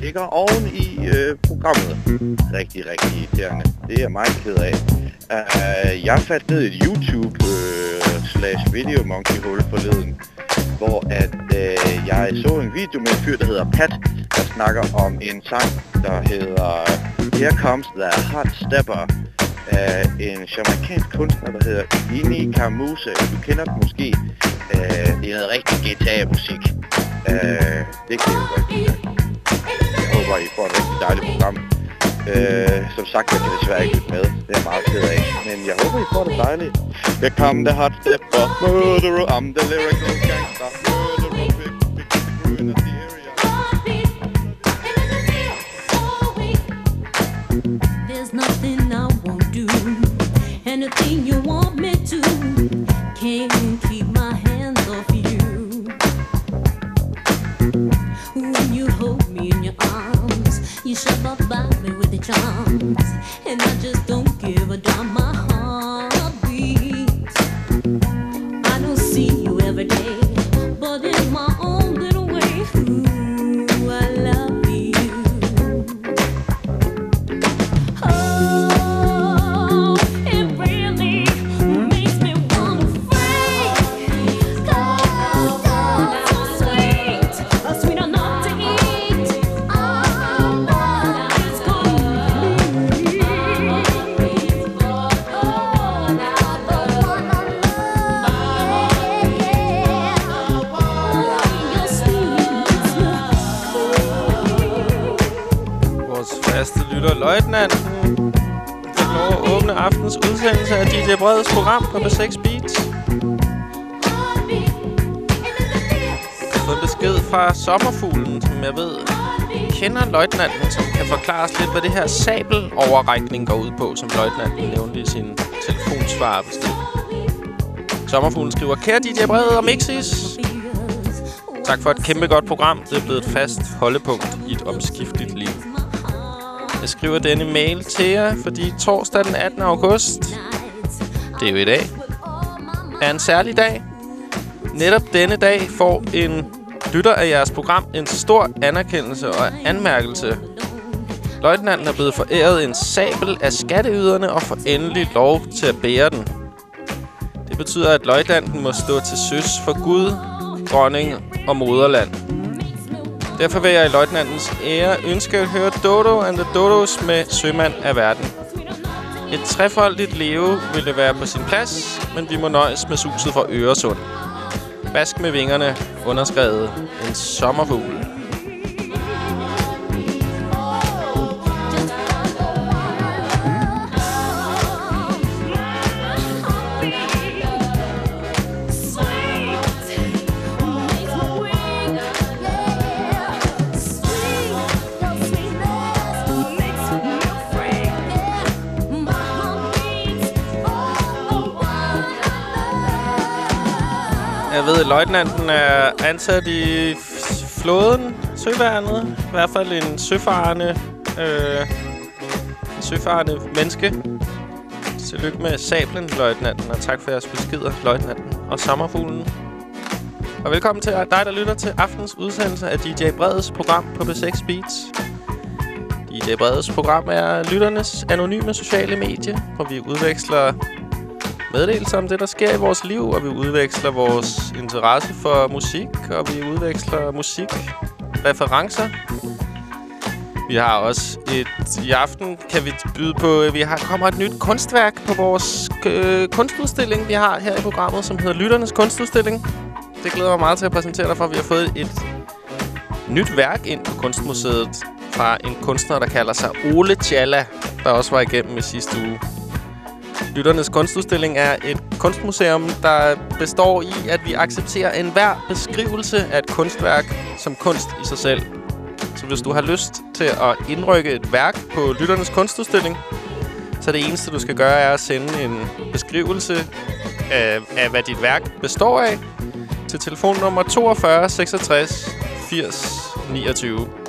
ligger oven i øh, programmet. Rigtig, rigtig irriterende. Det er jeg meget ked af. Uh, jeg fandt ned et YouTube uh, slash video monkey hul forleden, hvor at øh, jeg så en video med en fyr, der hedder Pat, der snakker om en sang, der hedder Here Comes the Hot Stepper af en jamaikansk kunstner, der hedder Ini Kamuse. Du kender den måske. Uh, det er noget rigtig guitar-musik. Uh, det kan jeg godt lide. Jeg I får et rigtig dejligt program. Øh, som sagt, jeg kan desværre ikke lytte med. Det er jeg meget ked af. Men jeg håber, I får det dejligt. Here come the hot stepper, murderer, I'm the lyrical gangster. Anything you want me to. Can't udsendelse program på B6 Beats. Jeg fået besked fra Sommerfuglen, som jeg ved kender løjtnanten, som kan forklare os lidt, hvad det her sabeloverrækning går ud på, som løjtnanten nævnte i sin telefonsvar. Sommerfuglen skriver, Kære DJ Brede og Mixis, tak for et kæmpe godt program. Det er blevet et fast holdepunkt i et omskifteligt liv. Jeg skriver denne mail til jer, fordi torsdag den 18. august, det er jo i dag, er en særlig dag. Netop denne dag får en lytter af jeres program en stor anerkendelse og anmærkelse. Løjtnanten er blevet foræret en sabel af skatteyderne og får endelig lov til at bære den. Det betyder, at løjtnanten må stå til søs for Gud, dronning og moderland. Derfor vil jeg i løjtnantens ære ønske at høre Dodo and the Dodos med Sømand af verden. Et trefoldigt leve ville være på sin plads, men vi må nøjes med suset fra Øresund. Bask med vingerne, underskrevet en sommerfugl. Jeg ved, at løjtnanten er ansat i flåden, søværnet. I hvert fald en søfarende, øh, en søfarende menneske. Tillykke med sablen, løjtnanten, og tak for jeres beskeder, løjtnanten og sommerfuglen. Og velkommen til dig, der lytter til aftens udsendelse af DJ Breds program på B6 Beats. DJ Breds program er lytternes anonyme sociale medie, hvor vi udveksler meddelelser om det, der sker i vores liv, og vi udveksler vores interesse for musik, og vi udveksler musikreferencer. Vi har også et... I aften kan vi byde på... Vi har kommer et nyt kunstværk på vores øh, kunstudstilling, vi har her i programmet, som hedder Lytternes Kunstudstilling. Det glæder mig meget til at præsentere dig for. Vi har fået et nyt værk ind på Kunstmuseet fra en kunstner, der kalder sig Ole Tjalla, der også var igennem i sidste uge. Lytternes kunstudstilling er et kunstmuseum, der består i, at vi accepterer enhver beskrivelse af et kunstværk som kunst i sig selv. Så hvis du har lyst til at indrykke et værk på Lytternes Kunstudstilling, så det eneste, du skal gøre, er at sende en beskrivelse af, af hvad dit værk består af, til telefonnummer 42 66 80 29.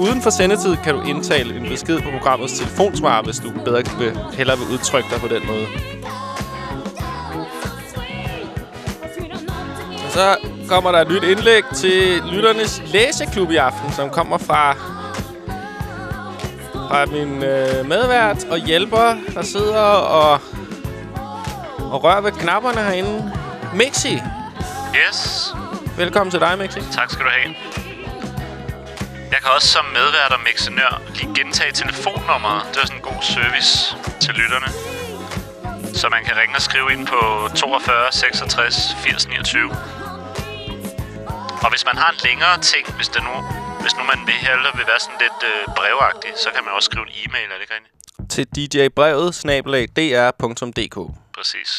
Uden for sendetid kan du indtale en besked på programmets telefonsvar, hvis du bedre vil, hellere vil udtrykke dig på den måde. Og så kommer der et nyt indlæg til lytternes læseklub i aften, som kommer fra, fra min øh, medvært og hjælper, der sidder og, og rører ved knapperne herinde. Mixi, Yes, velkommen til dig, Mixi. tak skal du have. Jeg kan også som medvært og mixenør lige gentage telefonnummeret. Det er sådan en god service til lytterne. Så man kan ringe og skrive ind på 42 66 80 29. Og hvis man har en længere ting, hvis, det nu, hvis nu man vil hellere vil være sådan lidt øh, brevagtig, så kan man også skrive en e-mail, er det ikke rigtigt? Til djbrevet, snabelag, dr.dk. Præcis.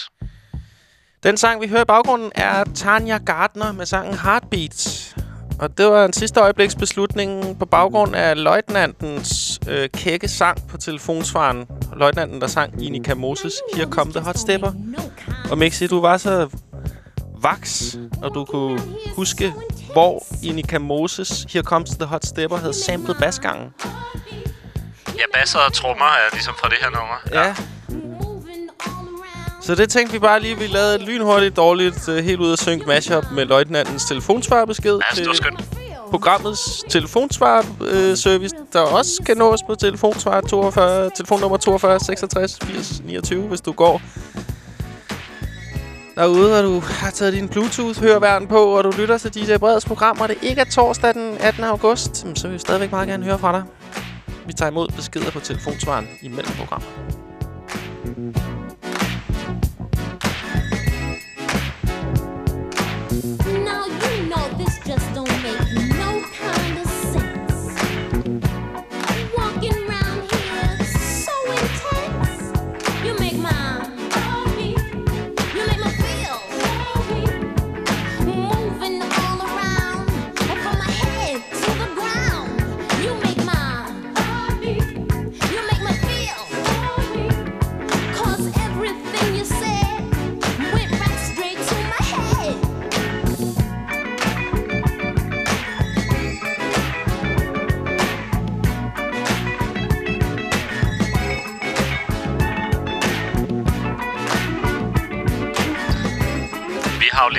Den sang, vi hører i baggrunden, er Tanya Gardner med sangen Heartbeats. Og det var en sidste øjebliks beslutning på baggrund af løjtnantens øh, kække sang på telefonsvaren. Løjtnanten, der sang Inika Moses Here Come the Hot Stepper. Og Mixi, du var så vaks, og du kunne huske, hvor Inika Moses Here Comes the Hot Stepper havde samlet basgangen. Ja, basser og trommer er ligesom fra det her nummer. Ja. Så det tænkte vi bare lige, vi lavede et lynhurtigt, dårligt, uh, helt ud af synk mashup med løjtnantens telefonsvarbesked Ja, det var skønt. programmets telefonsvar-service, der også kan nås på telefonsvar 42, telefonnummer 42 66 80 29, hvis du går derude, og du har taget din Bluetooth-høreværn på, og du lytter til DJ Breds program, og det ikke er torsdag den 18. august, så vil vi stadigvæk meget gerne høre fra dig. Vi tager imod beskeder på telefonsvaren imellem programmer.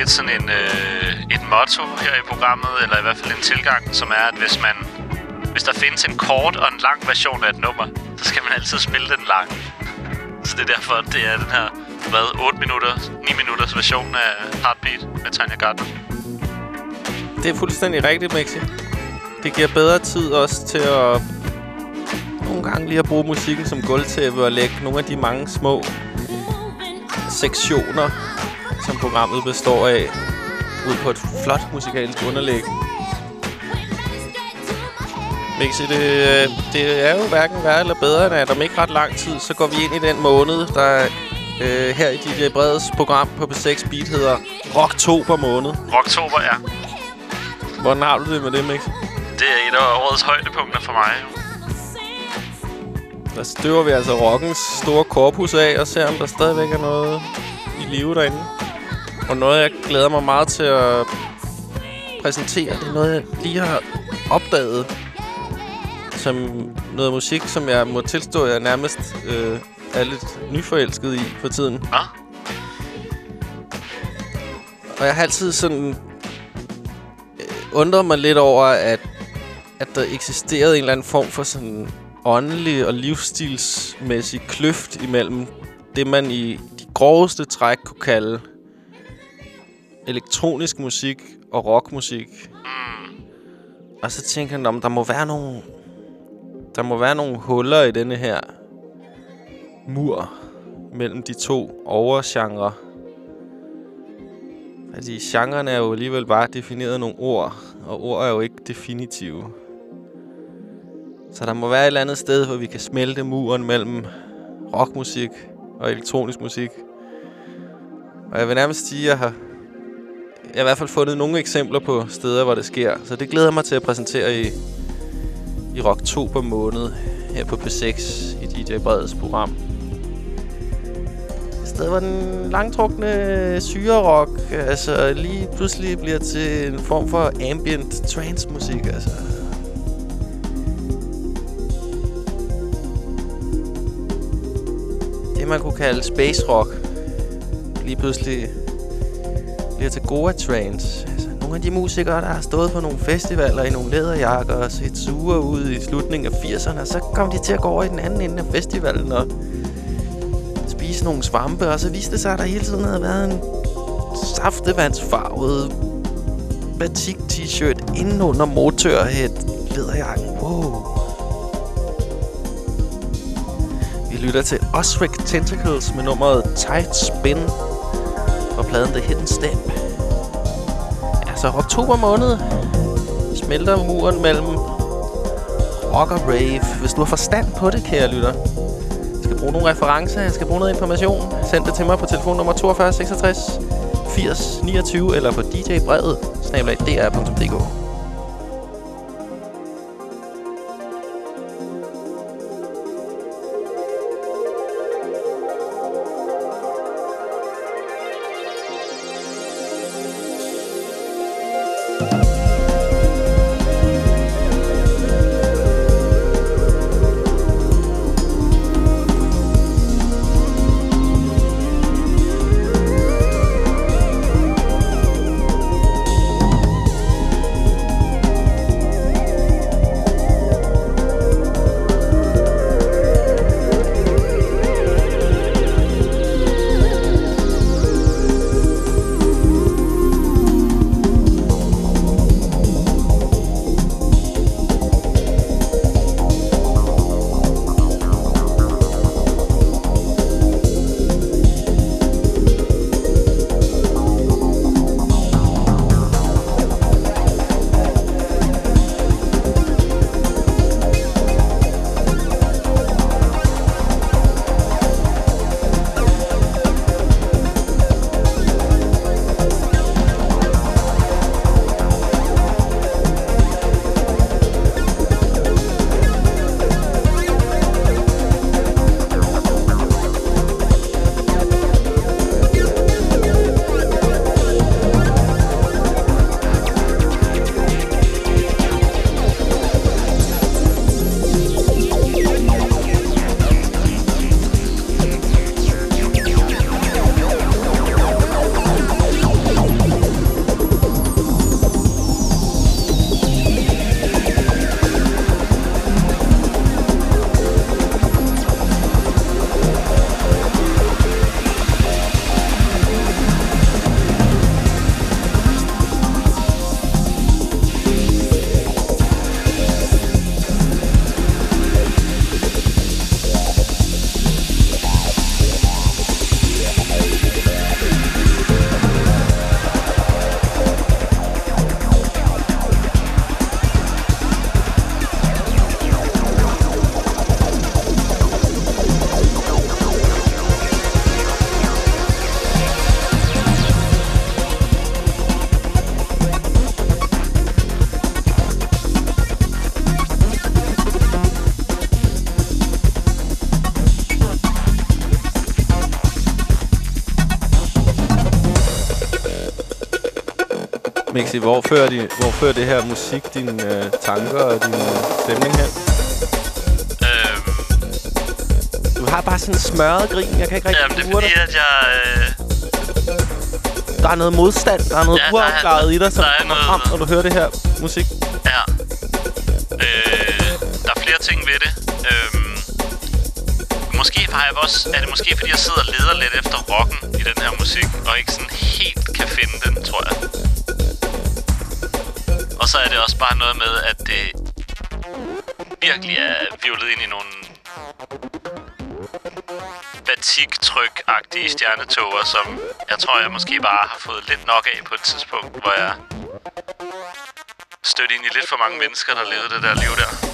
Lidt sådan en, øh, et motto her i programmet, eller i hvert fald en tilgang, som er, at hvis man hvis der findes en kort og en lang version af et nummer, så skal man altid spille den lang. Så det er derfor, at det er den her, hvad, 8 minutter, 9 minutters version af Heartbeat med Tanya Gardner. Det er fuldstændig rigtigt, Mixi. Det giver bedre tid også til at nogle gange lige at bruge musikken som gulvtæppe og lægge nogle af de mange små sektioner, som programmet består af, ud på et flot musikalsk underlæg. Mixi, det, det er jo hverken værre eller bedre, end at om ikke ret lang tid, så går vi ind i den måned, der øh, her i DJ Breds program på B6 Beat hedder Rocktober måned. Rocktober, ja. Hvordan har du det med det, Mix? Det er et af årets højdepunkter for mig. Der støver vi altså rockens store korpus af og ser, om der stadigvæk er noget i live derinde. Og noget, jeg glæder mig meget til at præsentere, det er noget, jeg lige har opdaget. Som noget musik, som jeg må tilstå, jeg nærmest øh, er lidt nyforelsket i for tiden. Nå? Og jeg har altid sådan øh, undret mig lidt over, at, at der eksisterede en eller anden form for sådan åndelig og livsstilsmæssig kløft imellem det, man i de groveste træk kunne kalde elektronisk musik og rockmusik. Og så tænker han, om der må være nogle der må være nogle huller i denne her mur mellem de to overgenre. Fordi genrerne er jo alligevel bare defineret nogle ord, og ord er jo ikke definitive. Så der må være et eller andet sted, hvor vi kan smelte muren mellem rockmusik og elektronisk musik. Og jeg vil nærmest sige, at jeg har jeg har i hvert fald fundet nogle eksempler på steder, hvor det sker. Så det glæder jeg mig til at præsentere i, i oktober måned her på P6 i DJ Breds program. Et sted, hvor den langtrukne syrerok altså lige pludselig bliver til en form for ambient trance musik. Altså. Det man kunne kalde space rock lige pludselig bliver til Goa Trance. Altså, nogle af de musikere, der har stået på nogle festivaler i nogle læderjakker og set sure ud i slutningen af 80'erne, så kom de til at gå over i den anden ende af festivalen og spise nogle svampe, og så viste det sig, at der hele tiden havde været en saftevandsfarvet batik t-shirt inden under motorhead læderjakken. Wow. Vi lytter til Osric Tentacles med nummeret Tight Spin fra pladen The Hidden Step. Altså oktober måned smelter muren mellem rock og rave. Hvis du har forstand på det, kære lytter, jeg skal bruge nogle referencer, jeg skal bruge noget information, send det til mig på telefonnummer 42 66 80 29 eller på djbrevet snablag.dr.dk. Mixi, hvor fører, de, hvor fører det her musik dine øh, tanker og din stemning hen? Øhm, Du har bare sådan en smørret grin. Jeg kan ikke rigtig jamen, det er fordi, dig. at jeg... Øh, Der er noget modstand. Der er noget Ja, ja, der er- uafklaret i dig, som er kommer frem, når du hører det her musik. Ja. Øh, der er flere ting ved det. Øhm, måske har jeg også... Er det måske, fordi jeg sidder bare noget med, at det virkelig er violet ind i nogle batiktryk-agtige stjernetoger, som jeg tror, jeg måske bare har fået lidt nok af på et tidspunkt, hvor jeg stødte ind i lidt for mange mennesker, der levede det der liv der.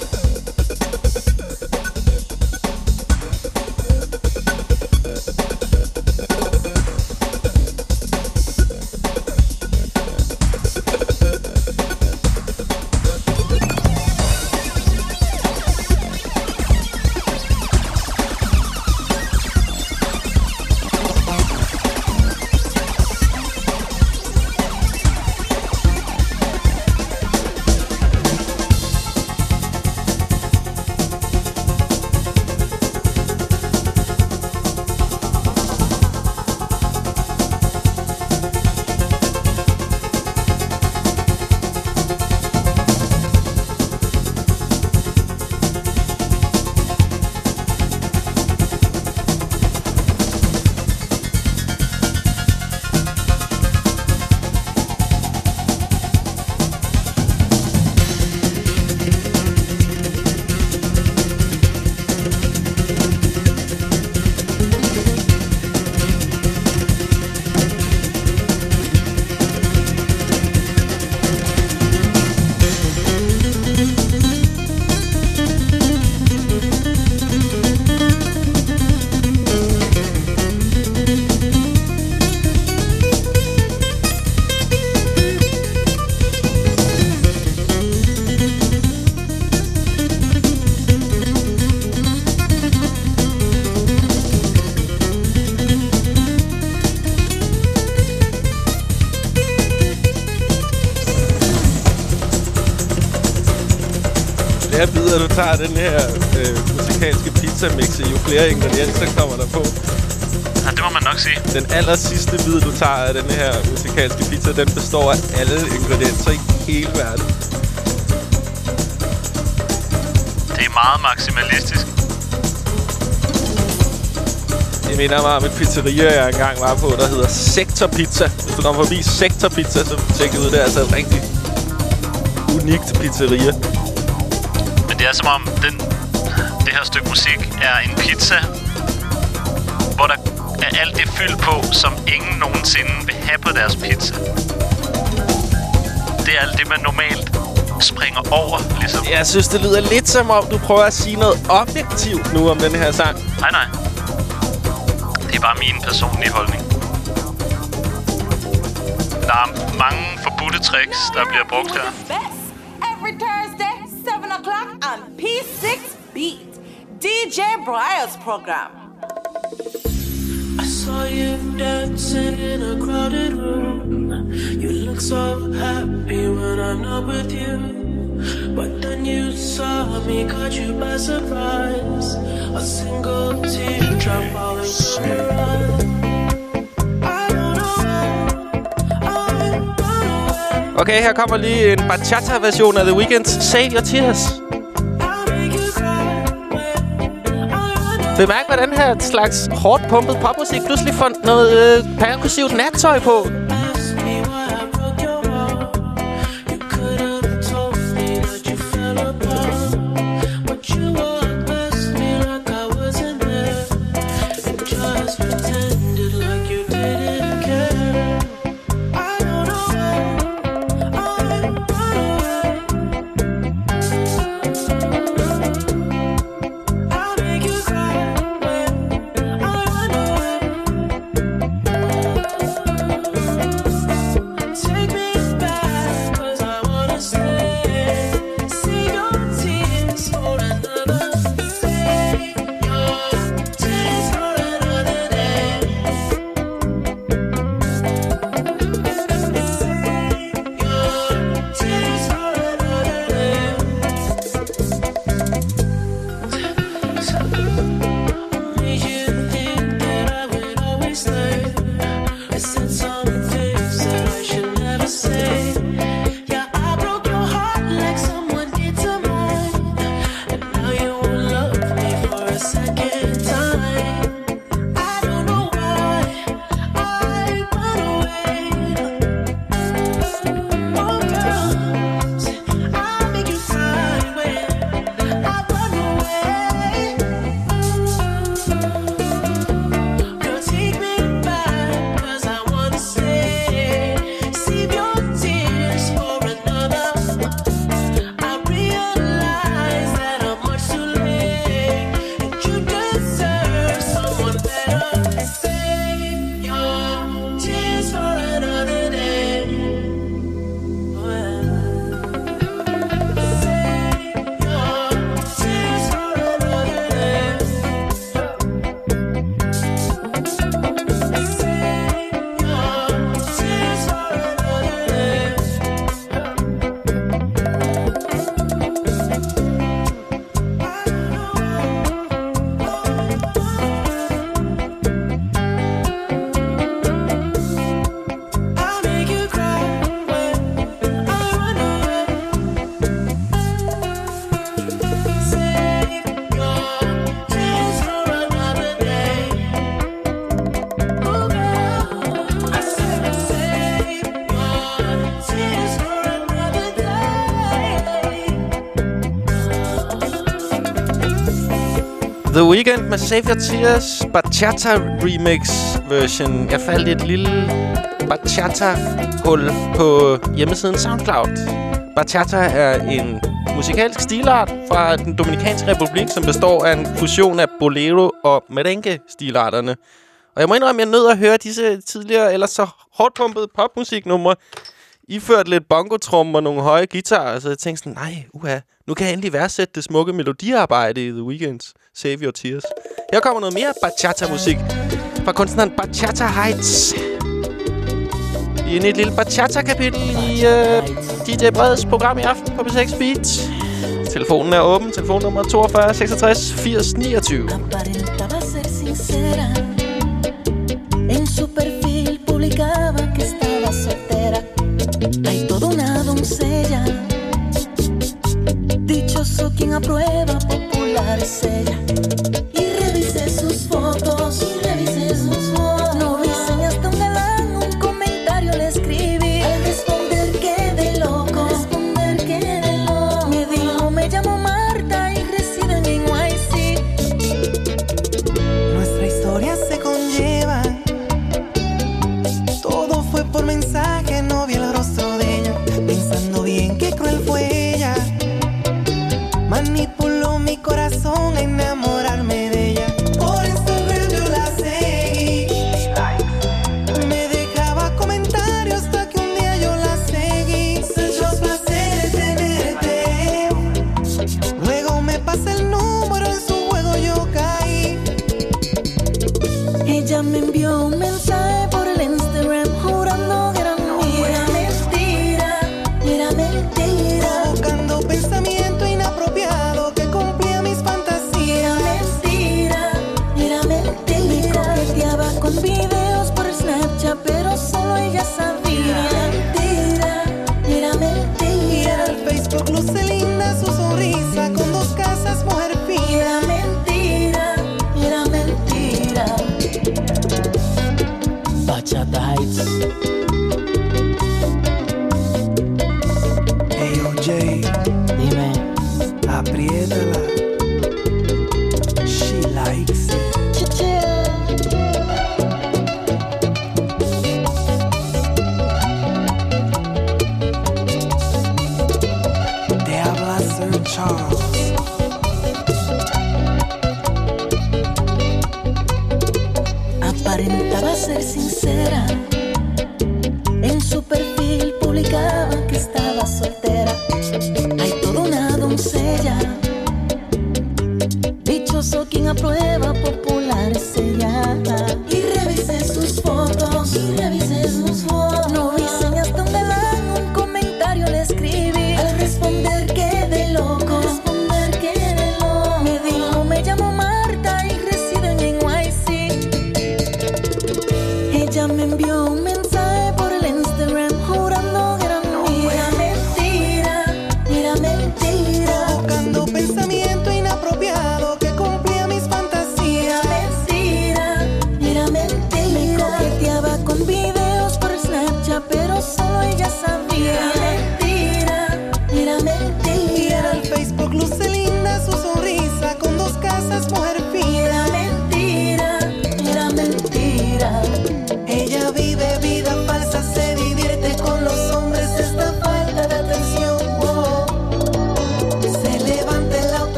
Tager den her øh, musikalske pizza-mix, jo flere ingredienser kommer der på. Ja, det må man nok sige. Den aller sidste bid, du tager af den her musikalske pizza, den består af alle ingredienser i hele verden. Det er meget maksimalistisk. Det minder mig om et pizzeria, jeg engang var på, der hedder Sektor Pizza. Hvis du kommer forbi Sektor Pizza, så tjek ud. Det er altså et rigtig unikt pizzeria. Det er som om, den, det her stykke musik er en pizza, hvor der er alt det fyld på, som ingen nogensinde vil have på deres pizza. Det er alt det, man normalt springer over, ligesom. Jeg synes, det lyder lidt som om, du prøver at sige noget objektivt nu om den her sang. Nej, nej. Det er bare min personlige holdning. Der er mange forbudte tricks, der bliver brugt her. DJ Briar's program. I saw you dancing in a crowded room. You look so happy when I'm not with you. But then you saw me, caught you by surprise. A single teardrop falling from your eye. I don't know why I. Okay, her kommer lige en bachata-version af The Weeknd's Save Your Tears. Bemærk, hvordan her slags hårdt pumpet popmusik pludselig får noget øh, perkussivt nattøj på. The Weeknd med Save Your Tears Bachata Remix version. Jeg faldt i et lille bachata-hul på hjemmesiden SoundCloud. Bachata er en musikalsk stilart fra den Dominikanske Republik, som består af en fusion af bolero og merengue-stilarterne. Og jeg må indrømme, at jeg nød at høre disse tidligere, eller så hårdpumpede popmusiknumre, iført lidt bongotrum og nogle høje guitarer, så jeg tænkte sådan, nej, uha, nu kan jeg endelig værdsætte det smukke melodiarbejde i The Weeknd's Save Your Tears. Her kommer noget mere bachata-musik fra kunstneren Bachata Heights. I en et lille bachata-kapitel i øh, DJ Breds program i aften på B6 Beat. Telefonen er åben. Telefonnummer 42 66 80 29. En su perfil publicado Hay toda una doncella, dichoso quien aprueba popular es. enamorado.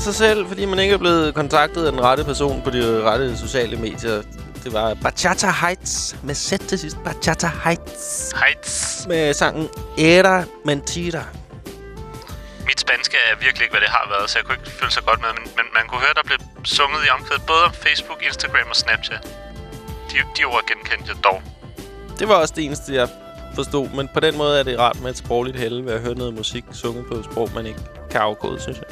af sig selv, fordi man ikke er blevet kontaktet af den rette person på de rette sociale medier. Det var Bachata Heights med sæt til sidst. Bachata Heights. Heights. Med sangen Era Mentira. Mit spanske er virkelig ikke, hvad det har været, så jeg kunne ikke føle sig godt med. Men, men man kunne høre, der blev sunget i omkvædet både om Facebook, Instagram og Snapchat. De, de ord genkendte jeg dog. Det var også det eneste, jeg forstod. Men på den måde er det rart med et sprogligt helvede ved at høre noget musik sunget på et sprog, man ikke kan afkode, synes jeg.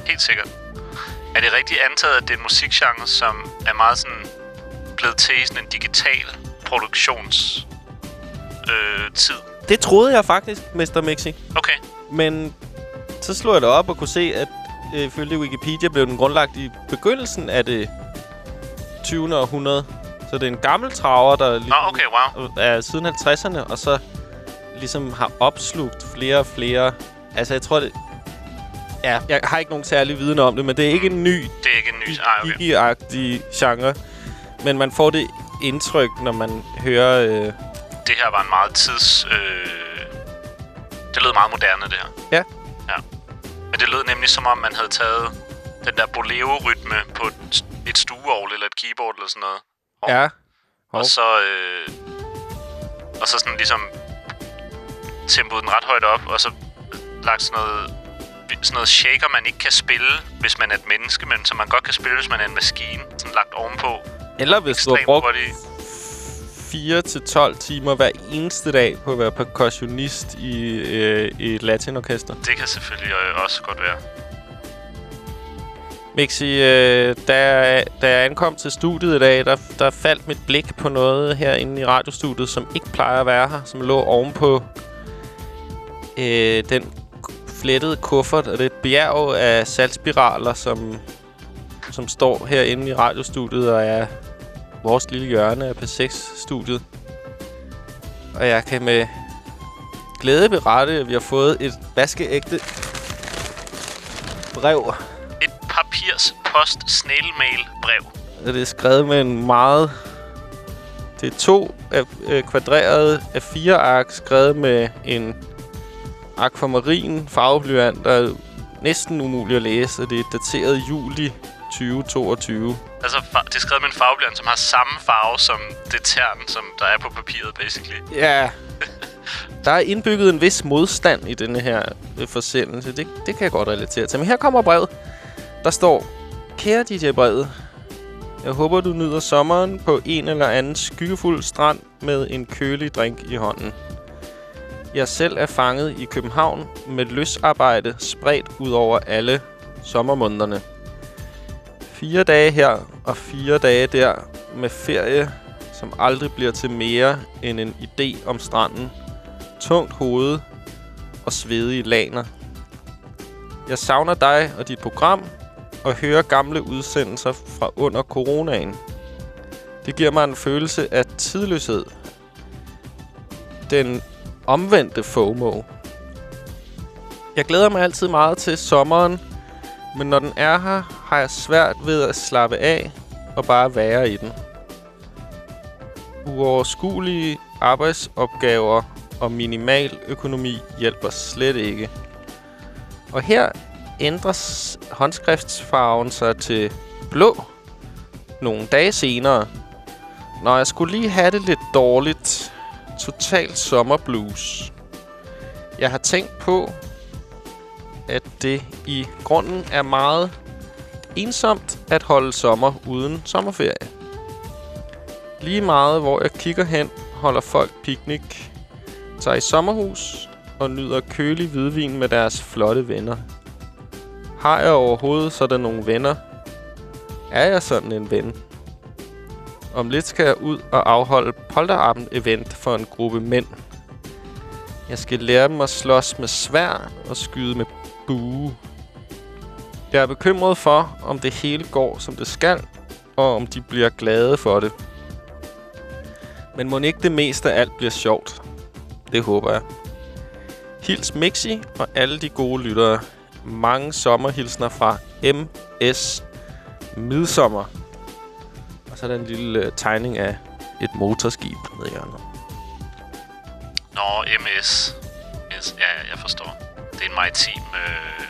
Er det rigtigt antaget, at det er en musikgenre, som er meget sådan blevet til sådan en digital produktions øh, tid? Det troede jeg faktisk, Mr. Mixi. Okay. Men så slog jeg det op og kunne se, at øh, ifølge Wikipedia blev den grundlagt i begyndelsen af det 20. århundrede. Så det er en gammel traver, der ligesom oh, okay, wow. er siden 50'erne, og så ligesom har opslugt flere og flere... Altså, jeg tror, det, Ja, jeg har ikke nogen særlig viden om det, men det er ikke en ny... Det er ikke en ny... Ej, ah, okay. genre. Men man får det indtryk, når man hører... Øh... Det her var en meget tids... Øh... Det lød meget moderne, det her. Ja. Ja. Men det lød nemlig, som om man havde taget den der bolero-rytme på et, stueovl eller et keyboard eller sådan noget. Og, ja. Hov. Og så... Øh... Og så sådan ligesom tempoet den ret højt op, og så lagt sådan noget sådan noget shaker, man ikke kan spille, hvis man er et menneske, men som man godt kan spille, hvis man er en maskine. Sådan lagt ovenpå. Eller hvis du har brugt hurtigt. 4 til 12 timer hver eneste dag på at være percussionist i, øh, et latinorkester. Det kan selvfølgelig øh, også godt være. Mixi, øh, da, jeg, da jeg ankom til studiet i dag, der, der faldt mit blik på noget herinde i radiostudiet, som ikke plejer at være her, som lå ovenpå øh, den flettede kuffert, og det er et bjerg af saltspiraler, som, som står herinde i radiostudiet og er vores lille hjørne af P6-studiet. Og jeg kan med glæde berette, at vi har fået et vaskeægte brev Et papirs post snail mail brev. Og det er skrevet med en meget... Det er to af, øh, kvadrerede af fire ark, skrevet med en akvamarin farveblyant, der er næsten umuligt at læse, det er dateret juli 2022. Altså, det er skrevet med en farveblyant, som har samme farve som det tern, som der er på papiret, basically. Ja. Der er indbygget en vis modstand i denne her øh, forsendelse. Det, det kan jeg godt relatere til. Men her kommer brevet. Der står, Kære DJ Brevet, jeg håber, du nyder sommeren på en eller anden skyggefuld strand med en kølig drink i hånden. Jeg selv er fanget i København med løsarbejde spredt ud over alle sommermånederne. Fire dage her og fire dage der med ferie, som aldrig bliver til mere end en idé om stranden, tungt hoved og svedige laner. Jeg savner dig og dit program og hører gamle udsendelser fra under coronaen. Det giver mig en følelse af tidløshed. Den omvendte FOMO. Jeg glæder mig altid meget til sommeren, men når den er her, har jeg svært ved at slappe af og bare være i den. Uoverskuelige arbejdsopgaver og minimal økonomi hjælper slet ikke. Og her ændres håndskriftsfarven sig til blå nogle dage senere. Når jeg skulle lige have det lidt dårligt, totalt sommerblues. Jeg har tænkt på, at det i grunden er meget ensomt at holde sommer uden sommerferie. Lige meget, hvor jeg kigger hen, holder folk picnic, tager i sommerhus og nyder kølig hvidvin med deres flotte venner. Har jeg overhovedet sådan nogle venner? Er jeg sådan en ven? Om lidt skal jeg ud og afholde polterabend-event for en gruppe mænd. Jeg skal lære dem at slås med svær og skyde med bue. Jeg er bekymret for, om det hele går, som det skal, og om de bliver glade for det. Men må ikke det meste af alt bliver sjovt? Det håber jeg. Hils Mixi og alle de gode lyttere. Mange sommerhilsner fra MS Midsommer. Og så er der en lille øh, tegning af et motorskib nede i hjørnet. Nå, MS. Yes, ja, jeg forstår. Det er en maritim... Øh,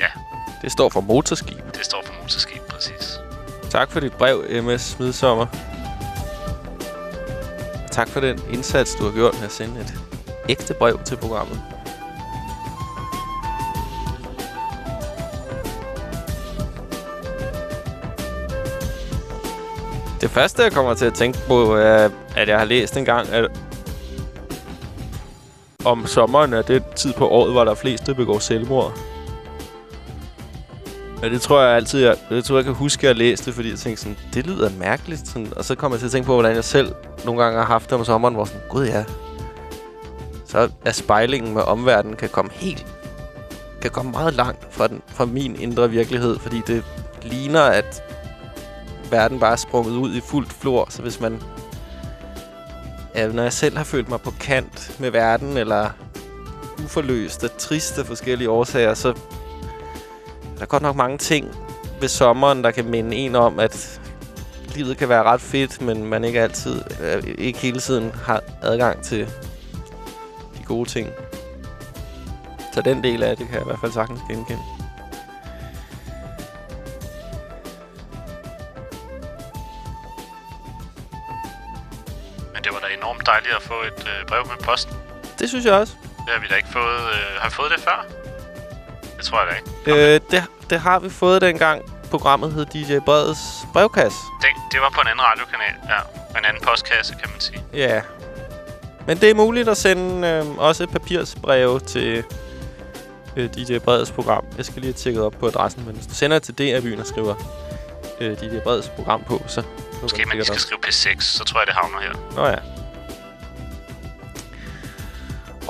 ja, Det står for motorskib. det står for motorskib, præcis. Tak for dit brev, MS Midsommer. Tak for den indsats, du har gjort med at sende et ægte brev til programmet. Det første, jeg kommer til at tænke på, er, at jeg har læst en gang, at om sommeren er det tid på året, hvor der flest, begår selvmord. Ja, det tror jeg altid, jeg, det tror jeg, jeg kan huske, at jeg læste det, fordi jeg tænkte sådan, det lyder mærkeligt. Sådan, og så kom jeg til at tænke på, hvordan jeg selv nogle gange har haft det om sommeren, hvor sådan, gud ja. Så er spejlingen med omverdenen kan komme helt, kan komme meget langt fra, den, fra min indre virkelighed, fordi det ligner, at verden bare sprunget ud i fuldt flor. Så hvis man, ja, når jeg selv har følt mig på kant med verden, eller uforløst og trist af forskellige årsager, så der er godt nok mange ting ved sommeren, der kan minde en om, at livet kan være ret fedt, men man ikke altid, øh, ikke hele tiden har adgang til de gode ting. Så den del af det kan jeg i hvert fald sagtens genkende. Enormt dejligt at få et øh, brev med posten. Det synes jeg også. Det har vi da ikke fået. Øh, har vi fået det før? Det tror jeg da ikke. Øh, det, det har vi fået dengang programmet hed DJ Breds brevkasse. Det, det var på en anden radiokanal, ja. En anden postkasse, kan man sige. Ja. Men det er muligt at sende øh, også papirsbreve til øh, DJ Breds program. Jeg skal lige have tjekket op på adressen, men hvis du sender til DR-byen og skriver øh, DJ Breds program på, så... Måske man lige skal skrive P6, så tror jeg, det havner her. Nå ja.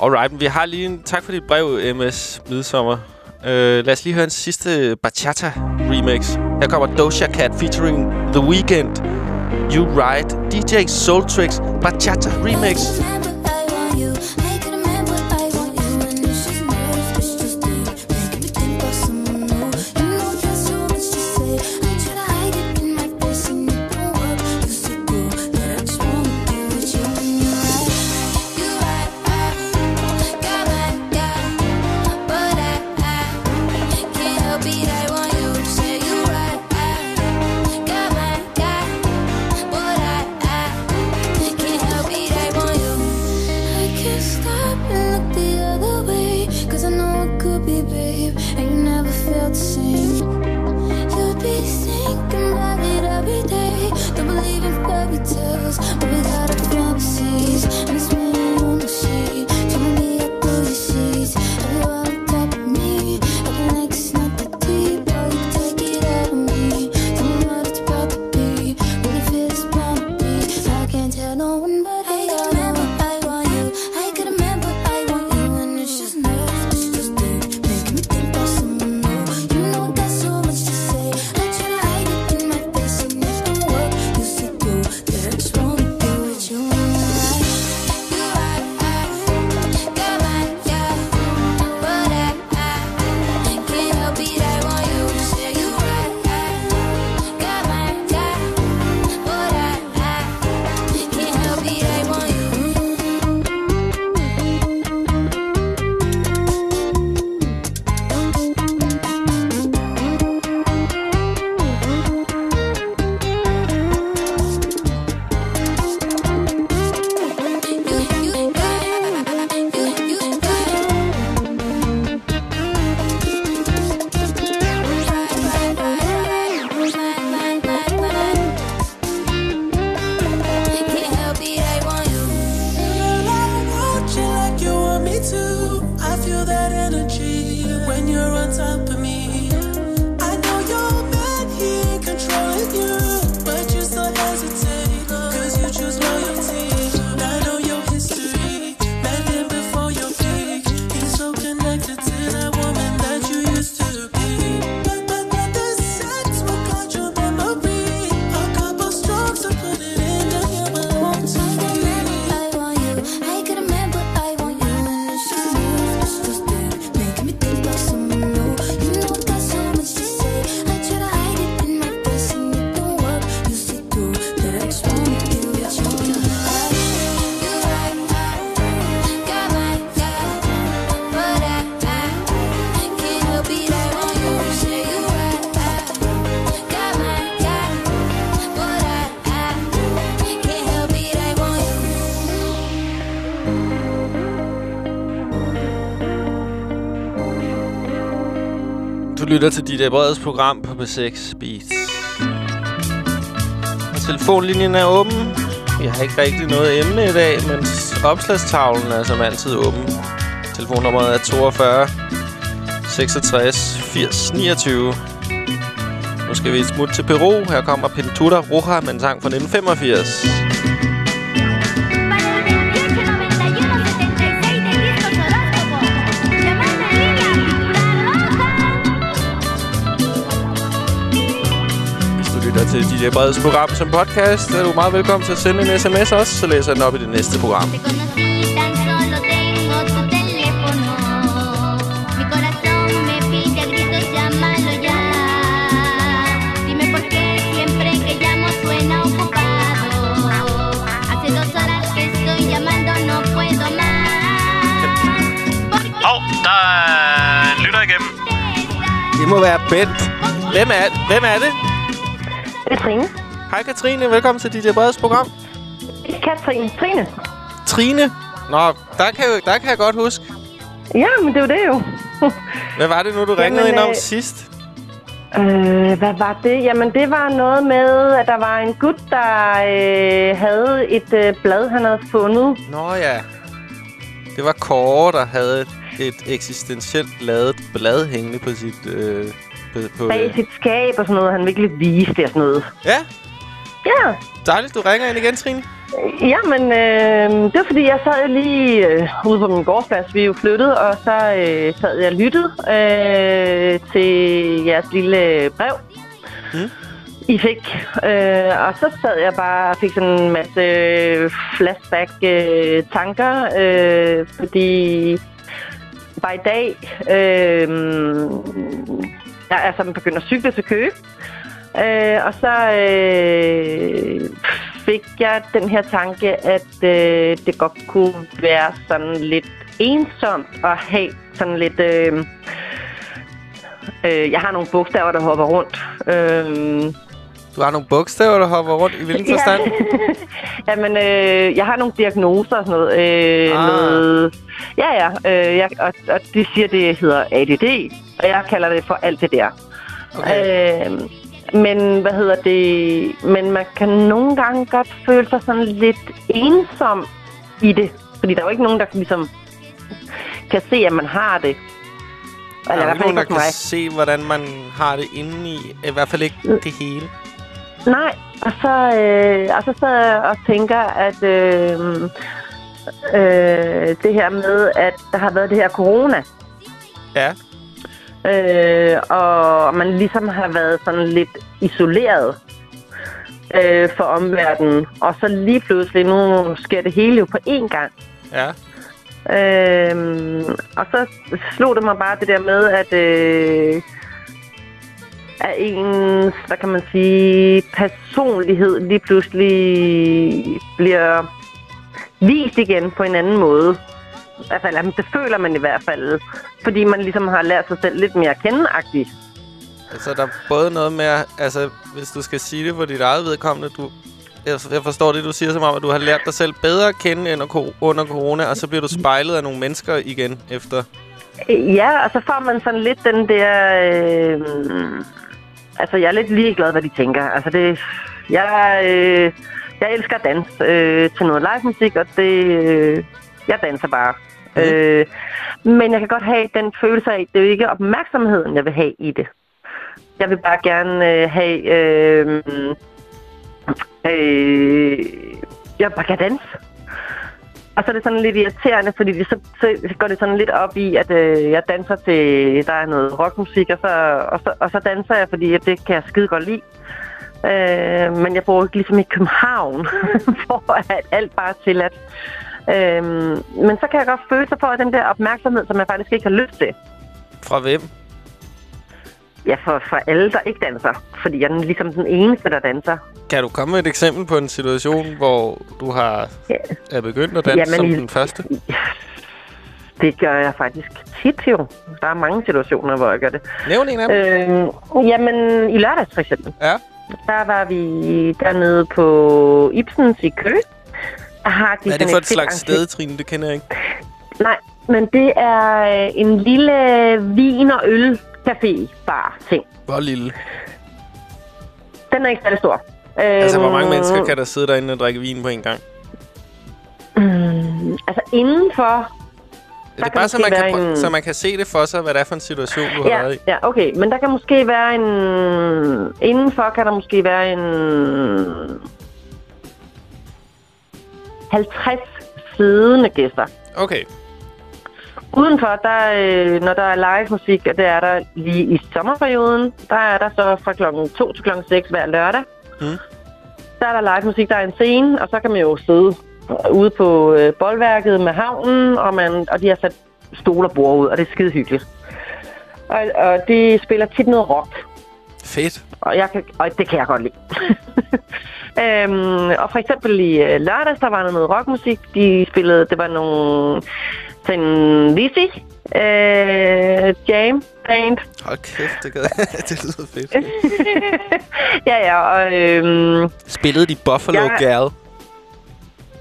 Alright, men vi har lige en... Tak for dit brev, MS Midsommer. Uh, lad os lige høre en sidste Bachata remix. Her kommer Doja Cat featuring The Weeknd. You Ride. DJ Soul Tricks Bachata remix. No lytter til DJ Breds program på B6 Beats. Og telefonlinjen er åben. Vi har ikke rigtig noget emne i dag, men opslagstavlen er som altid åben. Telefonnummeret er 42 66 80 29. Nu skal vi et smut til Peru. Her kommer Pintura Roja med en sang fra 1985. lytter til DJ Breds program som podcast, er du meget velkommen til at sende en sms også, så læser jeg den op i det næste program. Det må være Bent. Hvem er, hvem er det? Det er Trine. Hej Katrine, velkommen til DJ Breds program. Katrine. Trine. Trine. Nå, der kan, jeg, der kan jeg godt huske. Ja, men det er jo det jo. Hvad var det nu, du ringede Jamen, ind om øh, sidst? Øh, hvad var det? Jamen, det var noget med, at der var en gut, der øh, havde et øh, blad, han havde fundet. Nå ja. Det var Kåre, der havde et eksistentielt lavet blad hængende på sit... Øh, på, Bag øh. sit skab og sådan noget. Han virkelig viste det og sådan noget. Ja, Ja, dejligt, du ringer ind igen, Trine. Jamen, øh, det var fordi, jeg sad lige øh, ude på min gårdsplads. Vi er jo flyttet, og så øh, sad jeg og lyttede øh, til jeres lille brev. Mm. I fik. Øh, og så sad jeg bare og fik sådan en masse flashback-tanker, øh, fordi bare i dag, øh, jeg er sådan begyndt at cykle til Køge. Øh, og så øh, fik jeg den her tanke, at øh, det godt kunne være sådan lidt ensomt at have sådan lidt... Øh, øh, jeg har nogle bogstaver, der hopper rundt. Øh, Du har nogle bogstaver, der hopper rundt. I hvilken forstand? Jamen, øh, jeg har nogle diagnoser og sådan noget. Øh, Ah. noget ja, ja. Øh, jeg, og, og de siger, det hedder ADD, og jeg kalder det for alt det der. Okay. Øh, men hvad hedder det? Men man kan nogle gange godt føle sig sådan lidt ensom i det. Fordi der er jo ikke nogen, der ligesom kan se, at man har det. Der er jo ikke nogen, der kan mig. se, hvordan man har det inde i. I hvert fald ikke det hele. Nej, og så, øh, og så sidder jeg og tænker, at øh, øh, det her med, at der har været det her corona, Ja. Øh, og man ligesom har været sådan lidt isoleret øh, for omverdenen, og så lige pludselig, nu sker det hele jo på én gang. Ja. Øhm, og så slog det mig bare det der med, at, øh, at ens, hvad kan man sige, personlighed lige pludselig bliver vist igen på en anden måde. I hvert fald, jamen, det føler man i hvert fald, fordi man ligesom har lært sig selv lidt mere kendeagtigt. Altså, der er både noget med, altså, hvis du skal sige det for dit eget vedkommende, du, jeg, jeg forstår det, du siger som om, at du har lært dig selv bedre at kende end under, under corona, og så bliver du spejlet af nogle mennesker igen efter. Ja, og så får man sådan lidt den der... Øh, altså, jeg er lidt ligeglad, hvad de tænker. Altså, det... Jeg, øh, jeg elsker at danse øh, til noget live musik, og det... Øh, jeg danser bare. Mm. Øh, men jeg kan godt have den følelse af, at det er jo ikke opmærksomheden, jeg vil have i det. Jeg vil bare gerne øh, have... Øh, øh, jeg vil bare gerne danse. Og så er det sådan lidt irriterende, fordi det, så, så går det sådan lidt op i, at øh, jeg danser til, der er noget rockmusik, og så, og så, og så danser jeg, fordi det kan jeg skide godt lide. Øh, men jeg bor ikke ligesom i København, hvor at alt bare er tilladt. Øh, men så kan jeg godt føle sig for den der opmærksomhed, som jeg faktisk ikke har lyst til. Fra hvem? Ja, for, for alle, der ikke danser. Fordi jeg er ligesom den eneste, der danser. Kan du komme med et eksempel på en situation, hvor du har Ja. er begyndt at danse som i- den første? Det gør jeg faktisk tit jo. Der er mange situationer, hvor jeg gør det. Nævn en af dem. Øh, jamen, i lørdags for eksempel. Ja. Der var vi dernede på Ibsens i Køge. Har de Hvad er det for et et slags sted, Trine? Det kender jeg ikke. Nej, men det er øh, en lille vin- og øl-café bar ting. Hvor lille? Den er ikke særlig stor. Altså, hvor mange Øhm, mennesker kan der sidde derinde og drikke vin på en gang? Mm, altså indenfor... Er det bare, så man, kan, en- så man kan se det for sig, hvad det er for en situation, du har Ja, været i? ja, okay. Men der kan måske være en... Indenfor kan der måske være en... 50 siddende gæster. Okay. Udenfor, der, øh, når der er live musik, og det er der lige i sommerperioden, der er der så fra klokken 2 til klokken 6 hver lørdag. Mm. Der er der live musik, der er en scene, og så kan man jo sidde ude på øh, boldværket med havnen, og, man, og de har sat stole og bord ud, og det er skide hyggeligt. Og, og de spiller tit noget rock, Fedt. og, jeg kan, og det kan jeg godt lide. øhm, og for eksempel i øh, lørdags, der var der noget rockmusik. De spillede, det var nogle... Sådan Lizzy, Øh, Jam Band. Hold kæft, det, gad, det lyder fedt. ja, ja, og øhm, Spillede de Buffalo Jeg- Gal?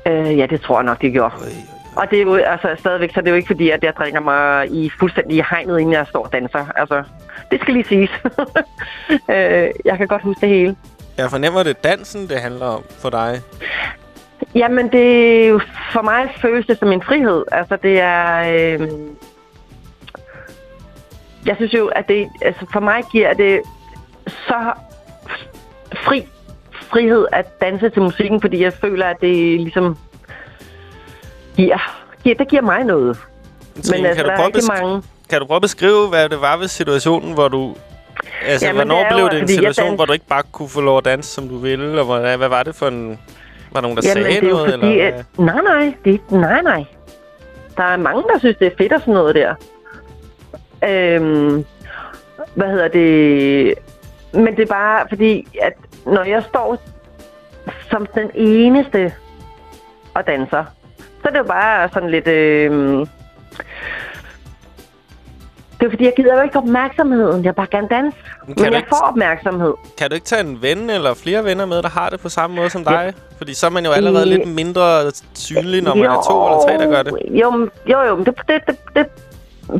øh, ja, det tror jeg nok, de gjorde. Og det er jo altså, stadigvæk, så det er jo ikke fordi, at jeg drikker mig i fuldstændig i hegnet, inden jeg står og danser. Altså, det skal lige siges. øh, jeg kan godt huske det hele. Jeg fornemmer, det er dansen, det handler om for dig. Jamen, det er jo, for mig føles det som en frihed. Altså, det er... Øh, jeg synes jo, at det... Altså, for mig giver det så fri frihed at danse til musikken, fordi jeg føler, at det ligesom giver... giver det giver mig noget. Trine, altså, kan, du der er mange- kan du prøve at beskrive, hvad det var ved situationen, hvor du... Altså, Jamen, hvornår det jo, blev det en situation, dans- hvor du ikke bare kunne få lov at danse, som du ville? Og hvad, hvad var det for en... Var der nogen, der Jamen, sagde det noget? fordi, eller? at, nej, nej, det er, nej, nej. Der er mange, der synes, det er fedt og sådan noget der. Øhm, hvad hedder det? Men det er bare fordi, at når jeg står som den eneste og danser, så er det jo bare sådan lidt... Øhm, det er fordi, jeg gider jo ikke opmærksomheden. Jeg bare gerne danse. Men kan Men jeg ikke- får opmærksomhed. Kan du ikke tage en ven eller flere venner med, der har det på samme måde som dig? Fordi så er man jo allerede Øh, lidt mindre synlig, når man er to eller tre, der gør det. Jo, jo, jo, det, det, det, det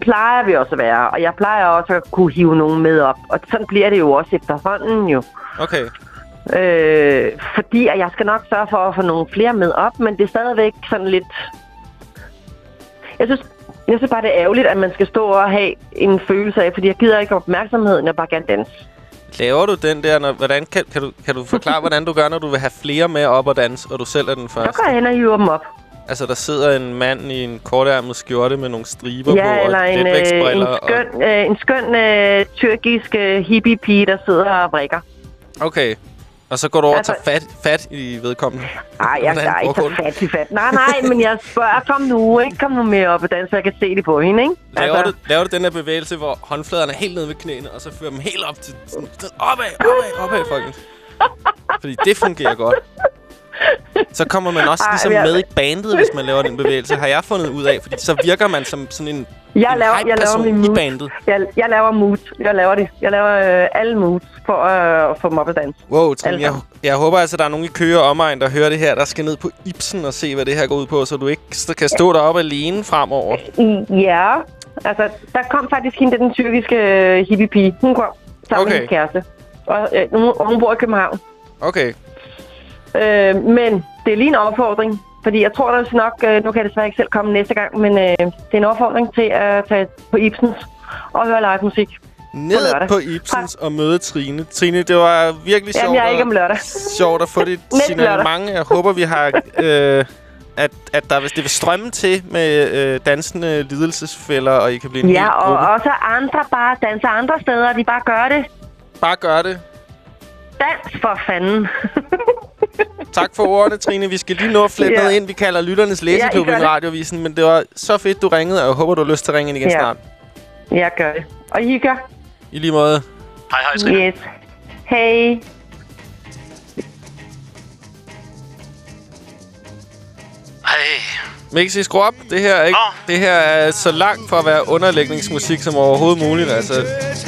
plejer vi også at være. Og jeg plejer også at kunne hive nogen med op. Og sådan bliver det jo også efterhånden jo. Okay. Øh, fordi at jeg skal nok sørge for at få nogle flere med op, men det er stadigvæk sådan lidt... Jeg synes, jeg synes bare, det er ærgerligt, at man skal stå og have en følelse af, fordi jeg gider ikke opmærksomheden, jeg bare gerne danse. Laver du den der, når, hvordan kan, kan, du, kan du forklare, hvordan du gør, når du vil have flere med op og danse, og du selv er den Så første? går jeg hen og hiver dem op. Altså, der sidder en mand i en kortærmet skjorte med nogle striber på Ja, og eller en, øh, en letvægtsbriller. og... skøn, øh, en skøn øh, tyrkisk øh, hippie-pige, der sidder og vrikker. Okay. Og så går du over Altså- og tager fat, fat i vedkommende. Ej, jeg Hvordan er ikke så fat i fat. Nej, nej, men jeg spørger, kom nu, ikke? Kom nu med op og dans, så jeg kan se det på hende, ikke? Laver, Altså, du, laver du den her bevægelse, hvor håndfladerne er helt nede ved knæene, og så fører dem helt op til sådan opad, opad, opad, folkens. Fordi det fungerer godt. Så kommer man også Ej, ligesom jeg- med i bandet, hvis man laver den bevægelse, har jeg fundet ud af. Fordi så virker man som sådan en, jeg en laver, jeg laver min i moves. bandet. Jeg, jeg laver moves. Jeg laver det. Jeg laver øh, alle moves for øh, at få dem op at danse. Wow, Trine, jeg, jeg håber altså, der er nogen i Køge og omegn, der hører det her, der skal ned på Ibsen og se, hvad det her går ud på, så du ikke kan stå deroppe alene fremover. Ja, altså, der kom faktisk hende, den tyrkiske øh, hippie-pige. Hun kom sammen Okay. med hendes kæreste. Og øh, hun, hun bor i København. Okay. Øh, men det er lige en opfordring. Fordi jeg tror, er nok... Øh, nu kan jeg desværre ikke selv komme næste gang, men øh, det er en opfordring til at tage på Ibsens og høre live musik. Ned på Ibsens og møde Trine. Trine, det var virkelig Jamen, sjovt, jeg er ikke om lørdag. sjovt at få dit signalement. Jeg håber, vi har... Øh, at, at der, hvis det vil strømme til med øh, dansende lidelsesfælder, og I kan blive en Ja, og gruppe. også andre bare danser andre steder. De bare gør det. Bare gør det. Dans for fanden. Tak for ordene, Trine. Vi skal lige nå at flette Ja. noget ind. Vi kalder lytternes læseklub Ja, I radiovisen, men det var så fedt, du ringede, og jeg håber, du har lyst til at ringe ind igen Ja. snart. jeg gør det. Og I gør? I lige måde. Hej, hej, Trine. Yes. Hey. Hej. Mixi, skru op. Det her, er ikke, det her er så langt fra at være underlægningsmusik som overhovedet muligt. Altså,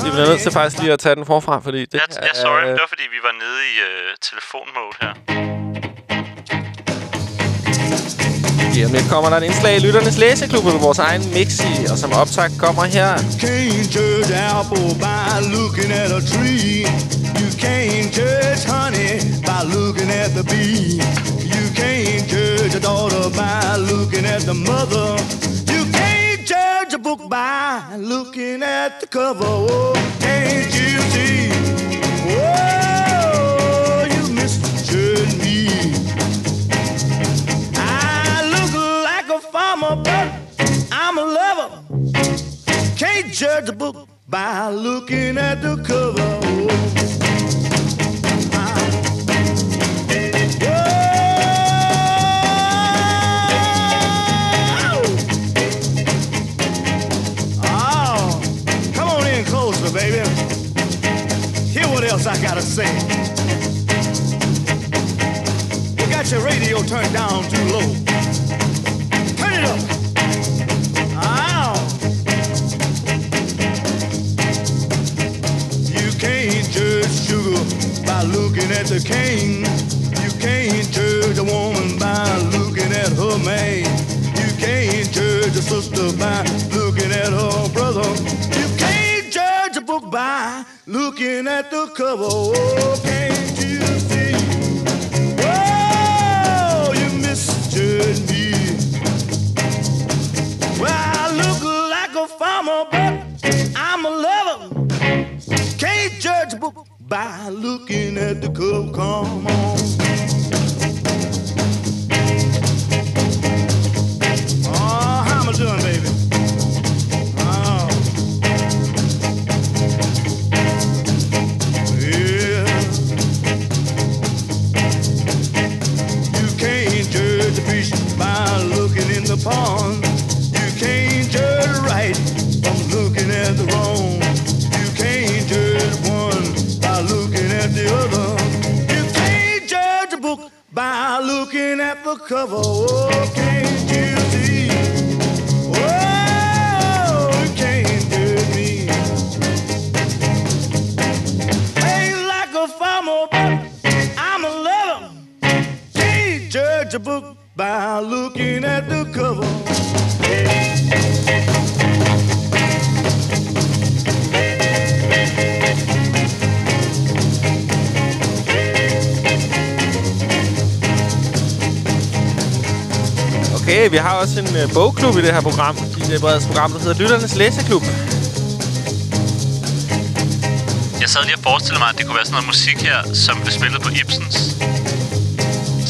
vi bliver nødt til faktisk lige at tage den forfra, fordi det Ja, her ja, sorry. er- Det var, fordi vi var nede i øh, telefonmode her. Lige om lidt kommer der et indslag i Lytternes Læseklub med vores egen Mixi, og som optag kommer her. can't judge apple by looking at a tree. You can't judge honey by looking at the bee. You can't judge a daughter by looking at the mother. You can't judge a book by looking at the cover. Oh, can't you see? I'm a lover. Can't judge a book by looking at the cover. Oh, come on in closer, baby. Hear what else I gotta say. You got your radio turned down too low. By looking at the king. You can't judge a woman by looking at her man. You can't judge a sister by looking at her brother. You can't judge a book by looking at the cover. Oh, can't you see? Oh, you misjudge me. Well, I look like a farmer, but I'm a lover. Can't judge a book by looking at the cover. Come on. Oh, the cover. Can't you see? Oh, you can't me. Ain't like a farmer, but I'm a lover. Can't judge a book by looking at the cover. Okay, vi har også en øh, bogklub i det her program. DJ Breds program, der hedder Lytternes Læseklub. Jeg sad lige og forestillede mig, at det kunne være sådan noget musik her, som blev spillet på Ibsens.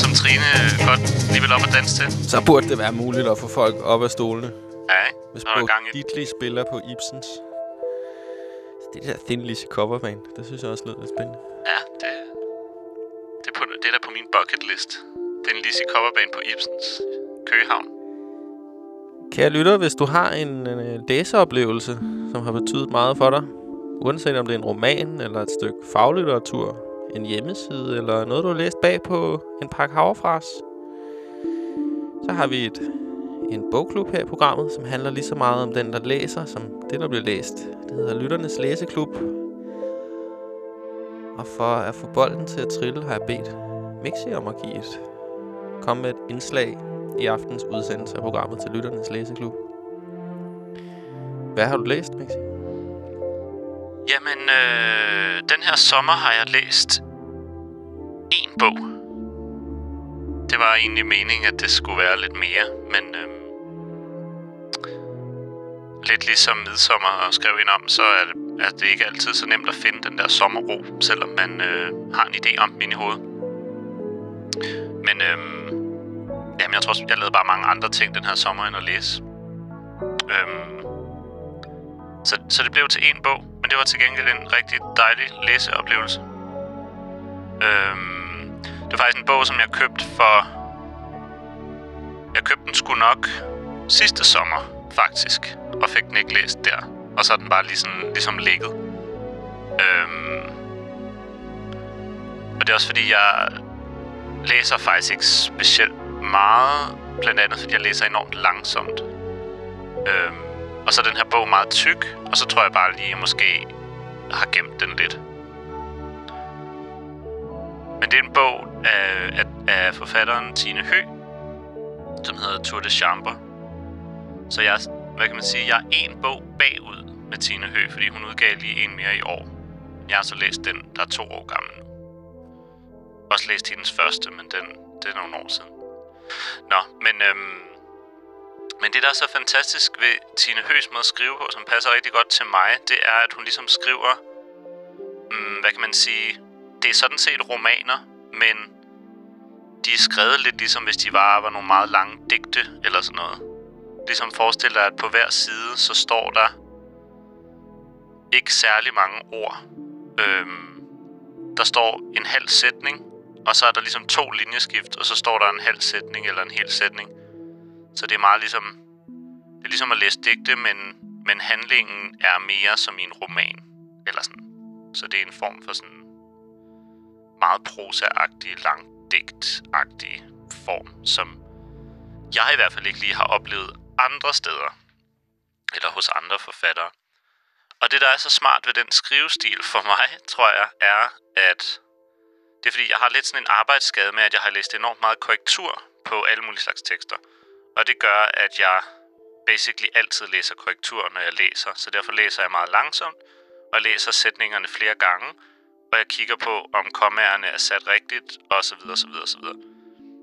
Som Trine godt lige vil op og danse til. Så burde det være muligt at få folk op af stolene. Ja, ikke? Hvis Bo det. Diddley spiller på Ibsens. Det der Thin Lizzy coverband, det synes jeg også lyder lidt spændende. Ja, det, det, er på, det er der på min bucket list. Den Lizzie coverband på Ibsens Køgehavn. Kære lytter, hvis du har en læseoplevelse, som har betydet meget for dig, uanset om det er en roman, eller et stykke faglitteratur, en hjemmeside, eller noget, du har læst bag på en pakke havrefras, så har vi et, en bogklub her i programmet, som handler lige så meget om den, der læser, som det, der bliver læst. Det hedder Lytternes Læseklub. Og for at få bolden til at trille, har jeg bedt Mixi om at give et, komme med et indslag i aftens udsendelse af programmet til Lytternes Læseklub. Hvad har du læst, Mixi? Jamen, øh, den her sommer har jeg læst én bog. Det var egentlig meningen, at det skulle være lidt mere, men øh, lidt ligesom midsommer og skrev ind om, så er det, er det ikke altid så nemt at finde den der sommerro, selvom man øh, har en idé om den inde i hovedet. Men øh, jamen, jeg tror, jeg lavede bare mange andre ting den her sommer, end at læse. Øhm, så, så det blev til én bog, men det var til gengæld en rigtig dejlig læseoplevelse. Øhm, det var faktisk en bog, som jeg købte for... Jeg købte den sgu nok sidste sommer, faktisk. Og fik den ikke læst der. Og så er den bare lige sådan, ligesom ligget. Øhm, og det er også fordi, jeg læser faktisk ikke specielt meget. Blandt andet fordi jeg læser enormt langsomt. Øhm, og så er den her bog meget tyk, og så tror jeg bare lige, at jeg måske har gemt den lidt. Men det er en bog af, af, af forfatteren Tine Hø, som hedder Tour de Chambre. Så jeg, hvad kan man sige, jeg er en bog bagud med Tine Hø, fordi hun udgav lige en mere i år. Jeg har så læst den, der er to år gammel nu. Også læst hendes første, men den, det er nogle år siden. Nå, men øhm, men det, der er så fantastisk ved Tine Høs måde at skrive på, som passer rigtig godt til mig, det er, at hun ligesom skriver, mm, hvad kan man sige, det er sådan set romaner, men de er skrevet lidt ligesom hvis de var, var nogle meget lange digte eller sådan noget. Ligesom forestil dig, at på hver side, så står der ikke særlig mange ord. Øhm, der står en halv sætning, og så er der ligesom to linjeskift, og så står der en halv sætning eller en hel sætning. Så det er meget ligesom... Det er ligesom at læse digte, men, men handlingen er mere som i en roman. Eller sådan. Så det er en form for sådan meget prosa-agtig, langdigt-agtig form, som jeg i hvert fald ikke lige har oplevet andre steder. Eller hos andre forfattere. Og det, der er så smart ved den skrivestil for mig, tror jeg, er, at det er fordi, jeg har lidt sådan en arbejdsskade med, at jeg har læst enormt meget korrektur på alle mulige slags tekster. Og det gør, at jeg basically altid læser korrektur, når jeg læser. Så derfor læser jeg meget langsomt, og læser sætningerne flere gange, og jeg kigger på, om kommaerne er sat rigtigt, og så videre, så videre, så videre.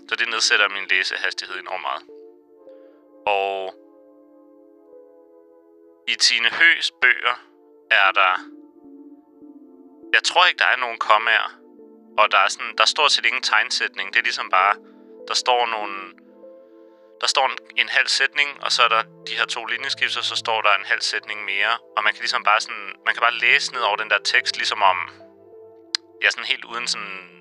Så det nedsætter min læsehastighed enormt meget. Og i Tine Høs bøger er der... Jeg tror ikke, der er nogen kommaer. Og der er, sådan, der er stort set ingen tegnsætning. Det er ligesom bare... Der står nogle... Der står en, en halv sætning, og så er der de her to linjeskifter, så står der en halv sætning mere. Og man kan ligesom bare sådan... Man kan bare læse ned over den der tekst, ligesom om... Ja, sådan helt uden sådan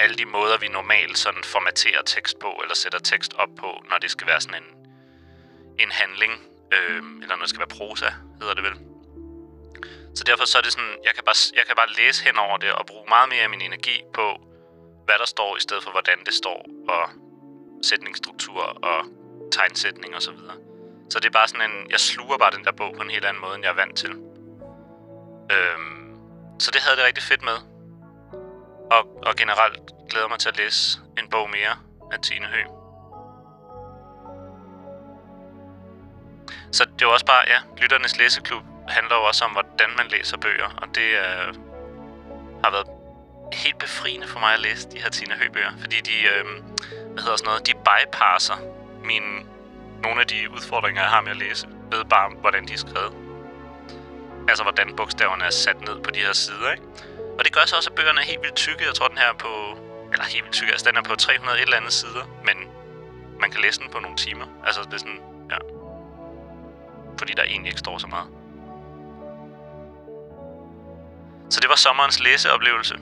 alle de måder, vi normalt sådan formaterer tekst på, eller sætter tekst op på, når det skal være sådan en, en handling, øh, eller når det skal være prosa, hedder det vel. Så derfor så er det sådan, jeg kan, bare, jeg kan bare læse hen over det og bruge meget mere af min energi på, hvad der står, i stedet for hvordan det står, og sætningsstruktur og tegnsætning og så videre. Så det er bare sådan en, jeg sluger bare den der bog på en helt anden måde, end jeg er vant til. Øhm, så det havde det rigtig fedt med. Og, og generelt glæder mig til at læse en bog mere af Tine Høgh. Så det var også bare, ja, Lytternes Læseklub handler jo også om, hvordan man læser bøger, og det øh, har været helt befriende for mig at læse de her Tina Høgh-bøger, fordi de, øh, hvad hedder sådan noget, de bypasser mine, nogle af de udfordringer, jeg har med at læse, ved bare, hvordan de er skrevet. Altså, hvordan bogstaverne er sat ned på de her sider, ikke? Og det gør så også, at bøgerne er helt vildt tykke. Jeg tror, den her er på... Eller helt vildt tykke. Altså, den er på 300 et eller andet sider. Men man kan læse den på nogle timer. Altså, det er sådan... Ja. Fordi der egentlig ikke står så meget. Så det var sommerens læseoplevelse.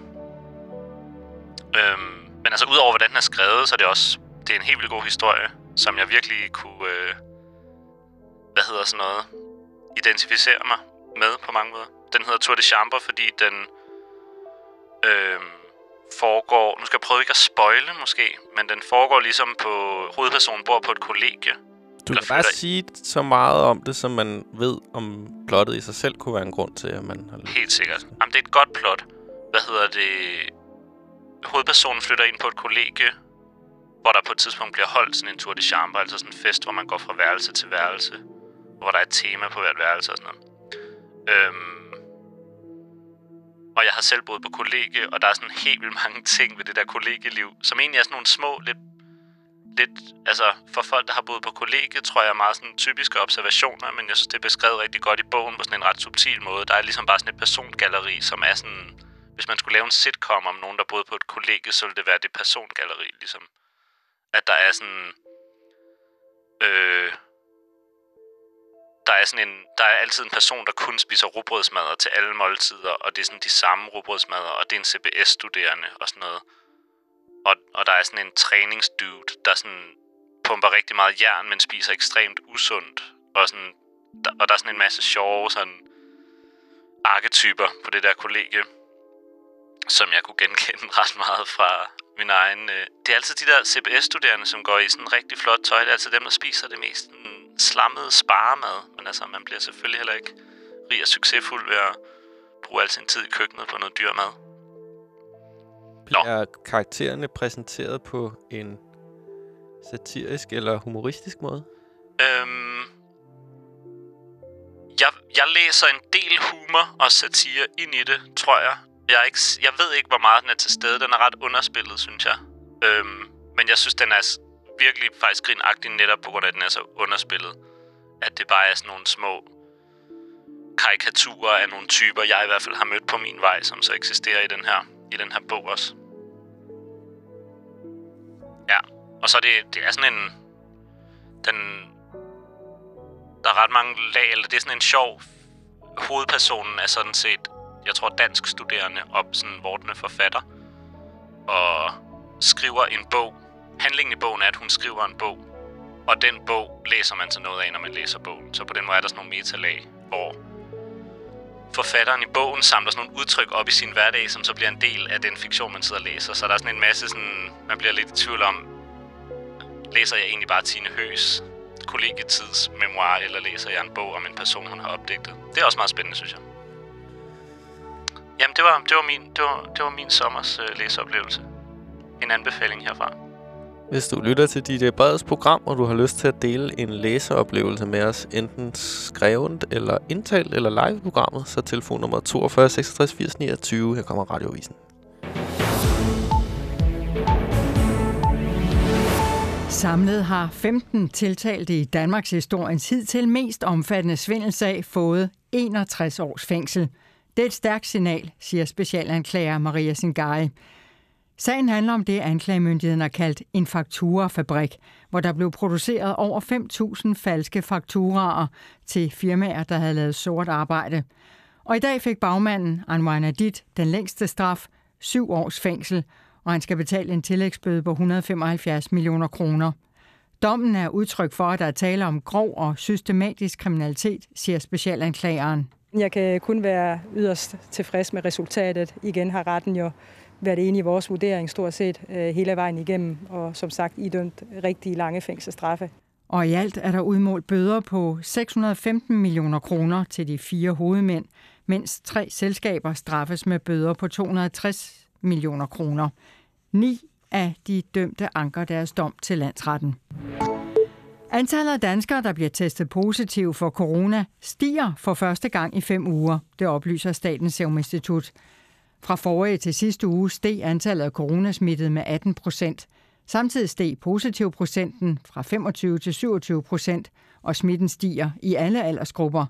Øhm, men altså, udover hvordan den er skrevet, så er det også... Det er en helt vildt god historie, som jeg virkelig kunne... Øh, hvad hedder sådan noget? Identificere mig med på mange måder. Den hedder Tour de Chambre, fordi den øh, foregår... Nu skal jeg prøve ikke at spoile måske, men den foregår ligesom på... Hovedpersonen bor på et kollegie. Du kan bare sige så meget om det, som man ved om plottet i sig selv kunne være en grund til, at man har... Helt sikkert. Jamen, det er et godt plot. Hvad hedder det? Hovedpersonen flytter ind på et kollegie, hvor der på et tidspunkt bliver holdt sådan en tour de chambre, altså sådan en fest, hvor man går fra værelse til værelse, hvor der er et tema på hvert værelse og sådan noget. Øhm, og jeg har selv boet på kollegie, og der er sådan helt vildt mange ting ved det der kollegieliv, som egentlig er sådan nogle små, lidt, lidt, altså for folk, der har boet på kollegiet, tror jeg er meget sådan typiske observationer, men jeg synes, det er beskrevet rigtig godt i bogen på sådan en ret subtil måde. Der er ligesom bare sådan et persongalleri, som er sådan, hvis man skulle lave en sitcom om nogen, der boede på et kollegie, så ville det være det persongalleri, ligesom. At der er sådan, øh, der er sådan en, der er altid en person, der kun spiser rugbrødsmadder til alle måltider, og det er sådan de samme rugbrødsmadder, og det er en CBS-studerende og sådan noget. Og, og der er sådan en træningsdude, der sådan pumper rigtig meget jern, men spiser ekstremt usundt. Og, sådan, der, og der er sådan en masse sjove sådan arketyper på det der kollegie, som jeg kunne genkende ret meget fra min egen... Øh. Det er altid de der CBS-studerende, som går i sådan rigtig flot tøj. Det er altid dem, der spiser det mest sådan, slammede sparemad. Men altså, man bliver selvfølgelig heller ikke rig og succesfuld ved at bruge al sin tid i køkkenet på noget dyr mad. Bliver karaktererne præsenteret på en satirisk eller humoristisk måde? Øhm, jeg, jeg læser en del humor og satire ind i det, tror jeg. Jeg, er ikke, jeg ved ikke, hvor meget den er til stede. Den er ret underspillet, synes jeg. Øhm, men jeg synes, den er virkelig faktisk grinagtig netop på grund af, at den er så underspillet. At det bare er sådan nogle små karikaturer af nogle typer, jeg i hvert fald har mødt på min vej, som så eksisterer i den her, i den her bog også. Og så er det, det er sådan en... Den, der er ret mange lag, eller det er sådan en sjov... Hovedpersonen er sådan set, jeg tror, dansk studerende op sådan vortende forfatter. Og skriver en bog. Handlingen i bogen er, at hun skriver en bog. Og den bog læser man så noget af, når man læser bogen. Så på den måde er der sådan nogle metalag, hvor forfatteren i bogen samler sådan nogle udtryk op i sin hverdag, som så bliver en del af den fiktion, man sidder og læser. Så der er sådan en masse sådan... Man bliver lidt i tvivl om, læser jeg egentlig bare Tine Høs kollegietids memoir, eller læser jeg en bog om en person, hun har opdigtet. Det er også meget spændende, synes jeg. Jamen, det var, det var, min, det var, det var min sommers øh, læseoplevelse. En anbefaling herfra. Hvis du lytter til dit Breds program, og du har lyst til at dele en læseoplevelse med os, enten skrevet eller indtalt eller live i programmet, så telefonnummer 42 66 80 29. Her kommer Radiovisen. Samlet har 15 tiltalte i Danmarks historiens hidtil mest omfattende svindelsag fået 61 års fængsel. Det er et stærkt signal, siger specialanklager Maria Singari. Sagen handler om det, anklagemyndigheden har kaldt en fakturafabrik, hvor der blev produceret over 5.000 falske fakturaer til firmaer, der havde lavet sort arbejde. Og i dag fik bagmanden Anwar Nadit den længste straf, syv års fængsel, og han skal betale en tillægsbøde på 175 millioner kroner. Dommen er udtryk for, at der er tale om grov og systematisk kriminalitet, siger specialanklageren. Jeg kan kun være yderst tilfreds med resultatet. Igen har retten jo været enig i vores vurdering stort set øh, hele vejen igennem, og som sagt idømt rigtig lange fængselsstraffe. Og i alt er der udmålt bøder på 615 millioner kroner til de fire hovedmænd, mens tre selskaber straffes med bøder på 260 millioner kroner. Ni af de dømte anker deres dom til landsretten. Antallet af danskere, der bliver testet positiv for corona, stiger for første gang i fem uger, det oplyser Statens Serum Institut. Fra forrige til sidste uge steg antallet af coronasmittede med 18 procent. Samtidig steg positivprocenten fra 25 til 27 procent, og smitten stiger i alle aldersgrupper.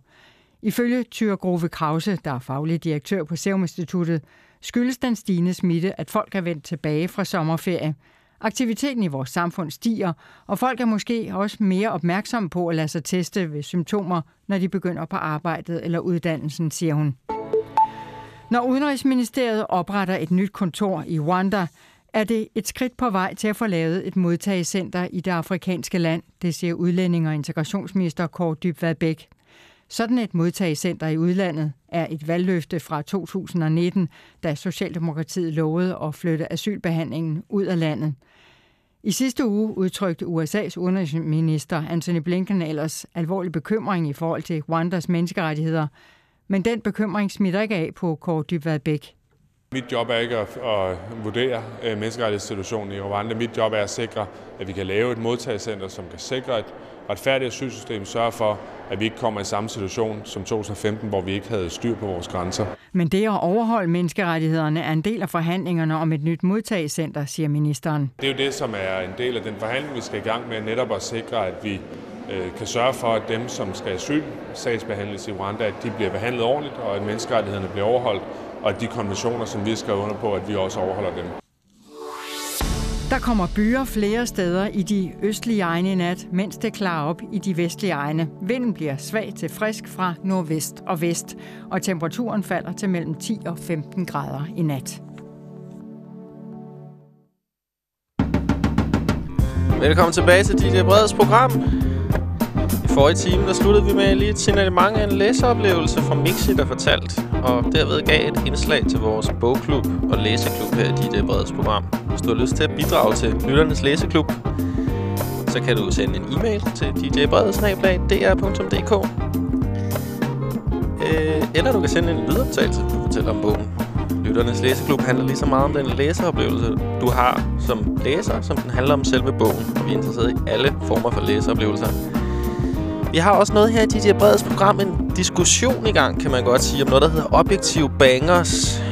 Ifølge Thyre Grove Krause, der er faglig direktør på Serum Instituttet, skyldes den stigende smitte, at folk er vendt tilbage fra sommerferie. Aktiviteten i vores samfund stiger, og folk er måske også mere opmærksomme på at lade sig teste ved symptomer, når de begynder på arbejdet eller uddannelsen, siger hun. Når Udenrigsministeriet opretter et nyt kontor i Rwanda, er det et skridt på vej til at få lavet et modtagecenter i det afrikanske land, det siger udlænding- og integrationsminister Kåre Dybvad Bæk. Sådan et modtagecenter i udlandet er et valgløfte fra 2019, da Socialdemokratiet lovede at flytte asylbehandlingen ud af landet. I sidste uge udtrykte USA's udenrigsminister Anthony Blinken ellers alvorlig bekymring i forhold til Rwandas menneskerettigheder, men den bekymring smitter ikke af på Kåre Dybvad Bæk. Mit job er ikke at, at vurdere øh, menneskerettighedssituationen i Rwanda. Mit job er at sikre, at vi kan lave et modtagecenter, som kan sikre et retfærdigt asylsystem, sørge for, at vi ikke kommer i samme situation som 2015, hvor vi ikke havde styr på vores grænser. Men det at overholde menneskerettighederne er en del af forhandlingerne om et nyt modtagecenter, siger ministeren. Det er jo det, som er en del af den forhandling, vi skal i gang med, netop at sikre, at vi øh, kan sørge for, at dem, som skal asylsagsbehandles i Rwanda, at de bliver behandlet ordentligt, og at menneskerettighederne bliver overholdt, og at de konventioner, som vi skal under på, at vi også overholder dem. Der kommer byer flere steder i de østlige egne i nat, mens det klarer op i de vestlige egne. Vinden bliver svag til frisk fra nordvest og vest, og temperaturen falder til mellem 10 og 15 grader i nat. Velkommen tilbage til DJ Breds program. I forrige time, der sluttede vi med lige et signalement af en læseoplevelse fra Mixi, der fortalt, og derved gav et indslag til vores bogklub og læseklub her i DJ øh, Breds program. Hvis du har lyst til at bidrage til Lytternes Læseklub, så kan du sende en e-mail til djbredsnablag.dr.dk øh, øh, Eller du kan sende en lydoptagelse, du fortæller om bogen. Lytternes Læseklub handler lige så meget om den læseoplevelse, du har som læser, som den handler om selve bogen. Og vi er interesseret i alle former for læseoplevelser. Vi har også noget her i DJ Breds program, en diskussion i gang, kan man godt sige, om noget, der hedder objektive bangers,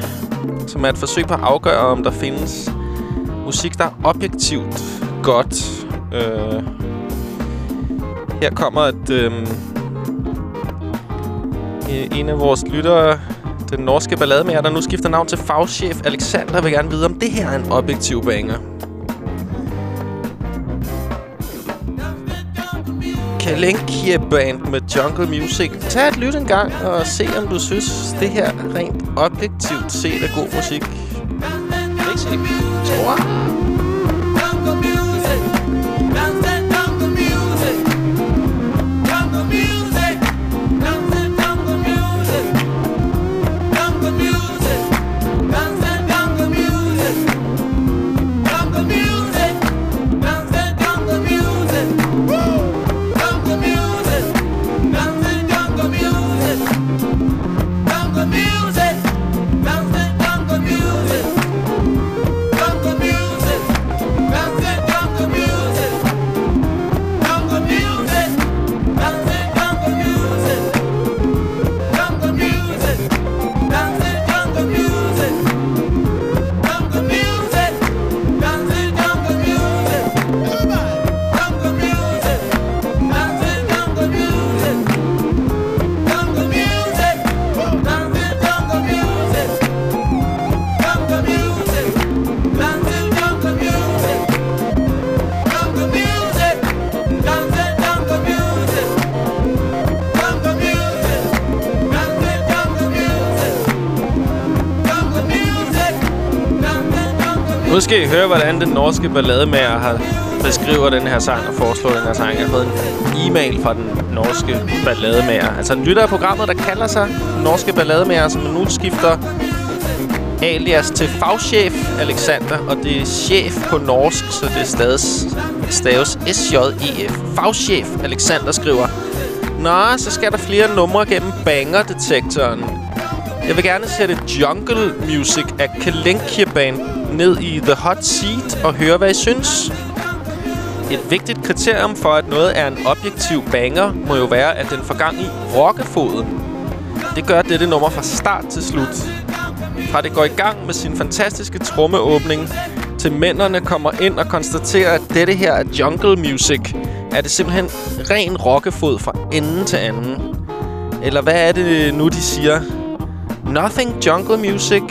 som er et forsøg på at afgøre, om der findes musik, der er objektivt godt. Øh, her kommer et, øh, en af vores lyttere, den norske ballademager, der nu skifter navn til fagchef Alexander, vil gerne vide, om det her er en objektiv banger. Kalenkia Band med Jungle Music. Tag et lyt en gang og se, om du synes, det her rent objektivt set er god musik. Det er Tror Nu skal I høre, hvordan den norske ballademager har beskriver den her sang og foreslår den her sang. Jeg har fået en e-mail fra den norske ballademager. Altså en lytter af programmet, der kalder sig den norske ballademager, som nu skifter alias til fagchef Alexander, og det er chef på norsk, så det staves, staves S-J-E-F. Fagchef Alexander skriver, Nå, så skal der flere numre gennem banger-detektoren. Jeg vil gerne sætte Jungle Music af Kalenkia Band ned i The Hot Seat og høre, hvad I synes. Et vigtigt kriterium for, at noget er en objektiv banger, må jo være, at den får gang i rockefoden. Det gør dette nummer fra start til slut. Fra det går i gang med sin fantastiske trommeåbning, til mændene kommer ind og konstaterer, at dette her er jungle music, er det simpelthen ren rockefod fra ende til anden. Eller hvad er det nu, de siger? Nothing jungle music.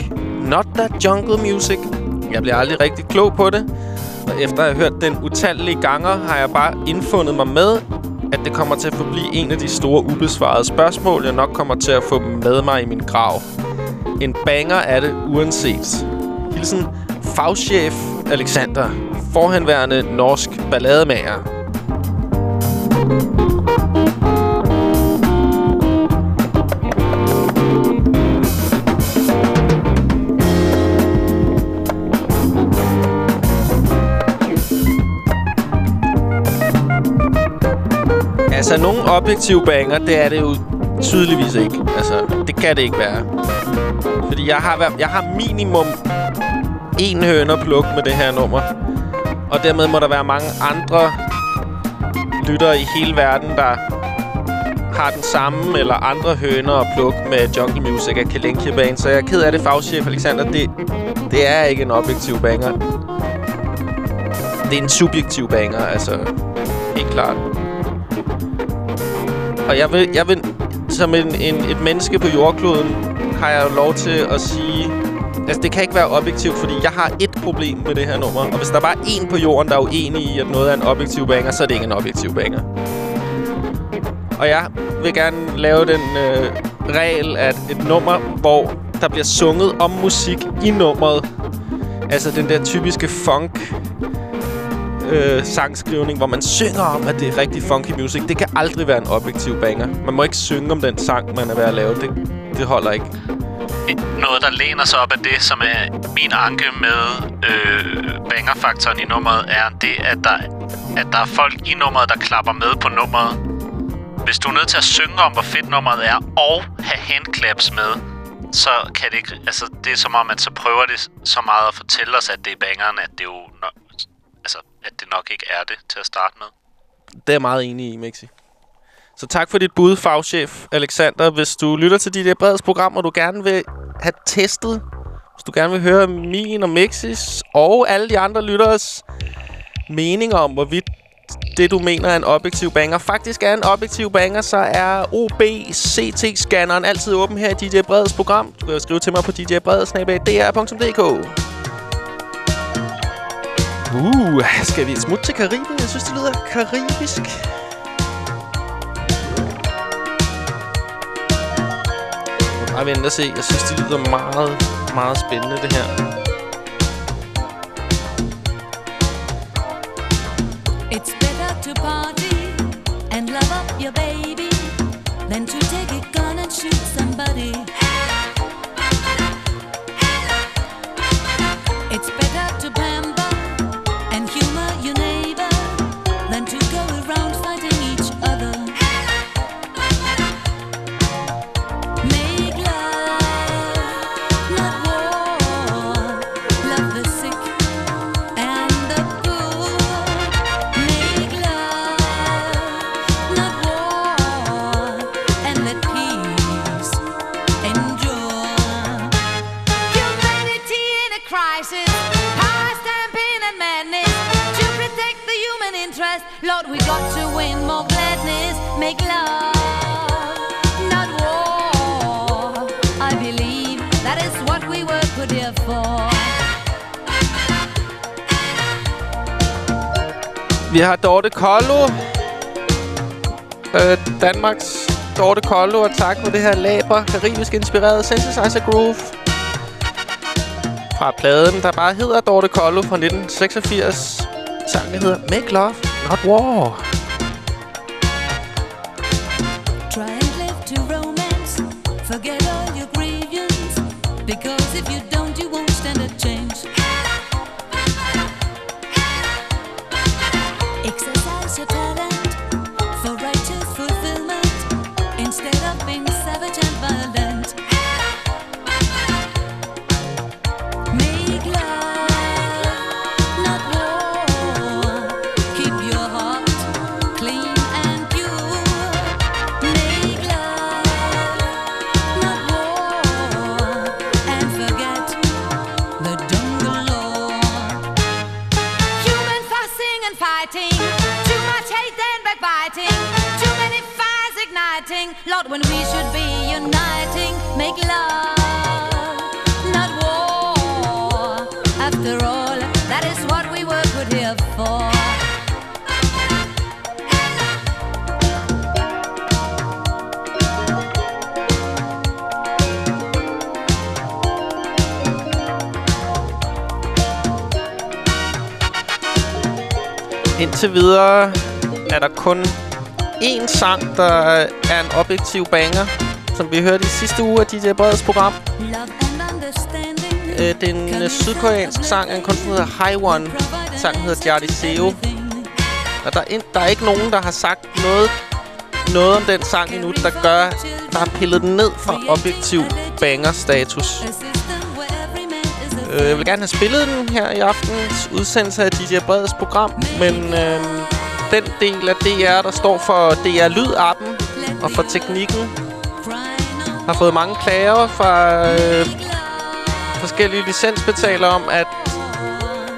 Not that jungle music. Jeg bliver aldrig rigtig klog på det. Og efter at have hørt den utallige ganger, har jeg bare indfundet mig med, at det kommer til at forblive en af de store ubesvarede spørgsmål, jeg nok kommer til at få med mig i min grav. En banger er det uanset. Hilsen fagchef Alexander, forhenværende norsk ballademager. Altså, nogle objektive banger, det er det jo tydeligvis ikke. Altså, det kan det ikke være. Fordi jeg har, jeg har minimum en høne at plukke med det her nummer. Og dermed må der være mange andre lyttere i hele verden, der har den samme eller andre høner at plukke med Jungle Music af Kalinke Band. Så jeg er ked af det, fagchef Alexander. Det, det er ikke en objektiv banger. Det er en subjektiv banger, altså. Helt klart. Og jeg vil, jeg vil som en, en, et menneske på jordkloden, har jeg lov til at sige... Altså, det kan ikke være objektivt, fordi jeg har et problem med det her nummer. Og hvis der bare er en på jorden, der er uenig i, at noget er en objektiv banger, så er det ikke en objektiv banger. Og jeg vil gerne lave den øh, regel, at et nummer, hvor der bliver sunget om musik i nummeret, altså den der typiske funk øh, sangskrivning, hvor man synger om, at det er rigtig funky music. Det kan aldrig være en objektiv banger. Man må ikke synge om den sang, man er ved at lave. Det, det holder ikke. Noget, der læner sig op af det, som er min anke med øh, bangerfaktoren i nummeret, er det, at der, at der er folk i nummeret, der klapper med på nummeret. Hvis du er nødt til at synge om, hvor fedt nummeret er, og have handclaps med, så kan det ikke... Altså, det er som om, at så prøver det så meget at fortælle os, at det er bangeren, at det jo... Altså, at det nok ikke er det til at starte med. Det er jeg meget enig i, Mixi. Så tak for dit bud, fagchef Alexander. Hvis du lytter til dit der breds program, og du gerne vil have testet, hvis du gerne vil høre min og Mixis og alle de andre lytteres meninger om, hvorvidt det, du mener er en objektiv banger, faktisk er en objektiv banger, så er OBCT-scanneren altid åben her i DJ Breds program. Du kan skrive til mig på djbreds.dr.dk. Uh, skal vi et smut til Karibien? Jeg synes, det lyder karibisk. Bare vente og se. Jeg synes, det lyder meget, meget spændende, det her. It's better to party and love up your baby than to take a gun and shoot somebody. Vi har Dorte Kollo. Øh, Danmarks Dorte Kollo, og tak for det her laber, karibisk inspireret synthesizer groove. fra pladen, der bare hedder Dorte Kollo fra 1986. Sangen hedder Make Love, Not War. Try and live to romance. Forget all your grievance. Because if you don't, when we should be uniting, make love, not war. After all, that is what we were put here for. Indtil videre er der kun én sang, der er en objektiv banger, som vi hørte i sidste uge af DJ Breds program. Øh, det er en øh, sydkoreansk sang af en kunstner, der hedder High One. Sangen hedder Jardi Seo. Og der er, in, der er ikke nogen, der har sagt noget, noget om den sang endnu, der gør, der har pillet den ned fra objektiv banger-status. Øh, jeg vil gerne have spillet den her i aftens udsendelse af DJ Breds program, men øh, den del af DR, der står for DR Lyd-appen og for teknikken, har fået mange klager fra øh, forskellige licensbetalere om, at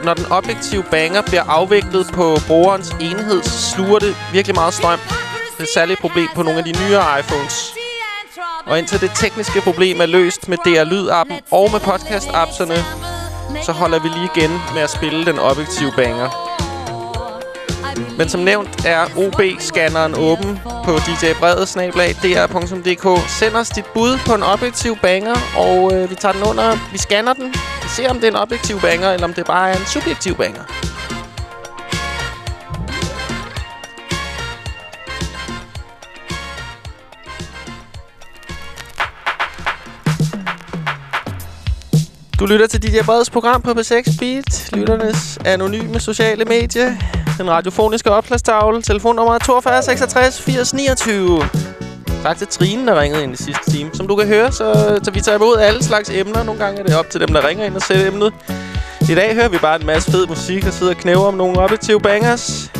når den objektive banger bliver afviklet på brugerens enhed, så sluger det virkelig meget strøm. Det er et særligt problem på nogle af de nyere iPhones. Og indtil det tekniske problem er løst med DR Lyd-appen og med podcast-appserne, så holder vi lige igen med at spille den objektive banger. Men som nævnt er OB-scanneren åben på djbredesnablag.dr.dk. Send os dit bud på en objektiv banger, og øh, vi tager den under. Vi scanner den. Vi ser, om det er en objektiv banger, eller om det bare er en subjektiv banger. Du lytter til DJ Breds program på B6 Beat, lytternes anonyme sociale medie, den radiofoniske opslagstavle, telefonnummer 42 66 80 29. Tak til Trine, der ringede ind i sidste time. Som du kan høre, så, så vi tager imod alle slags emner. Nogle gange er det op til dem, der ringer ind og sætter emnet. I dag hører vi bare en masse fed musik og sidder og knæver om nogle objektive bangers.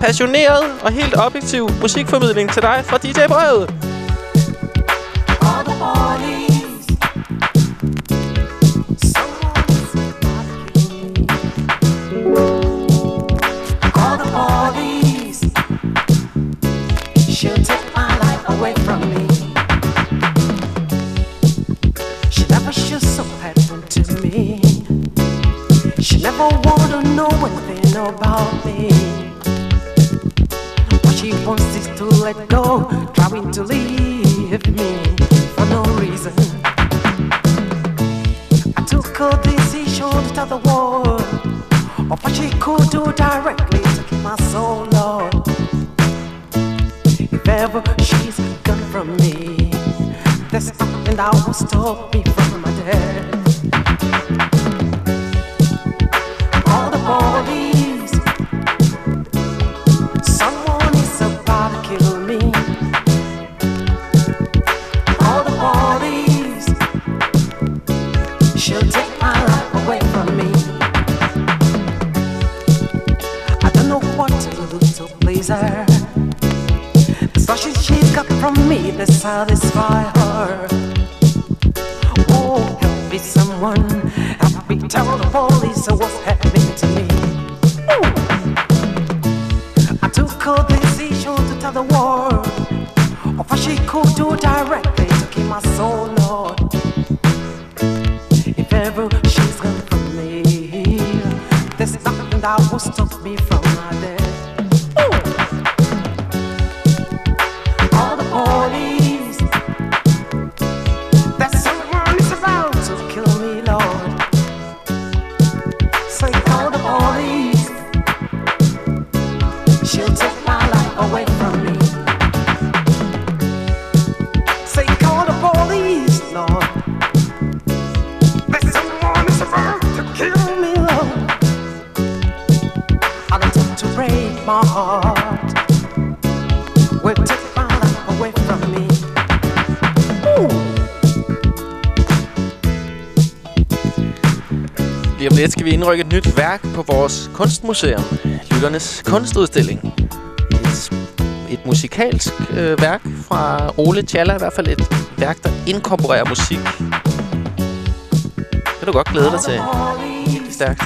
Passioneret og helt objektiv musikformidling til dig fra DJ Brød. Away from me. She never so happen to me. She never wanna know anything about me. What she wants is to let go, trying to leave me for no reason. I took a decision to the world of what she could do directly to keep my soul low. If ever me, there's nothing that will stop me from my death. All the police, someone is about to kill me. All the police, she'll take my life away from me. I don't know what to do to please her. Nothing she's got from me to satisfy nyt værk på vores kunstmuseum. Lytternes kunstudstilling. Et, et musikalsk øh, værk fra Ole Tjalla. I hvert fald et værk, der inkorporerer musik. Det kan du godt glæde dig til. Helt stærkt.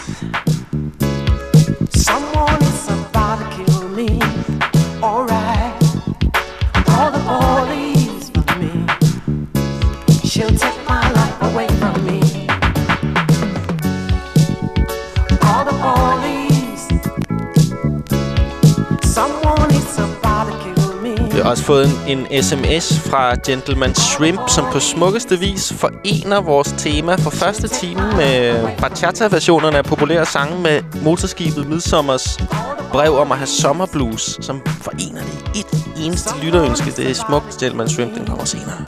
Også fået en, en sms fra Gentleman Shrimp, som på smukkeste vis forener vores tema for første time med bachata-versionerne af populære sange med motorskibet Midsommers brev om at have sommerblues, som forener det i et eneste lytterønske. Det er smukt, Gentleman Shrimp. Den kommer senere.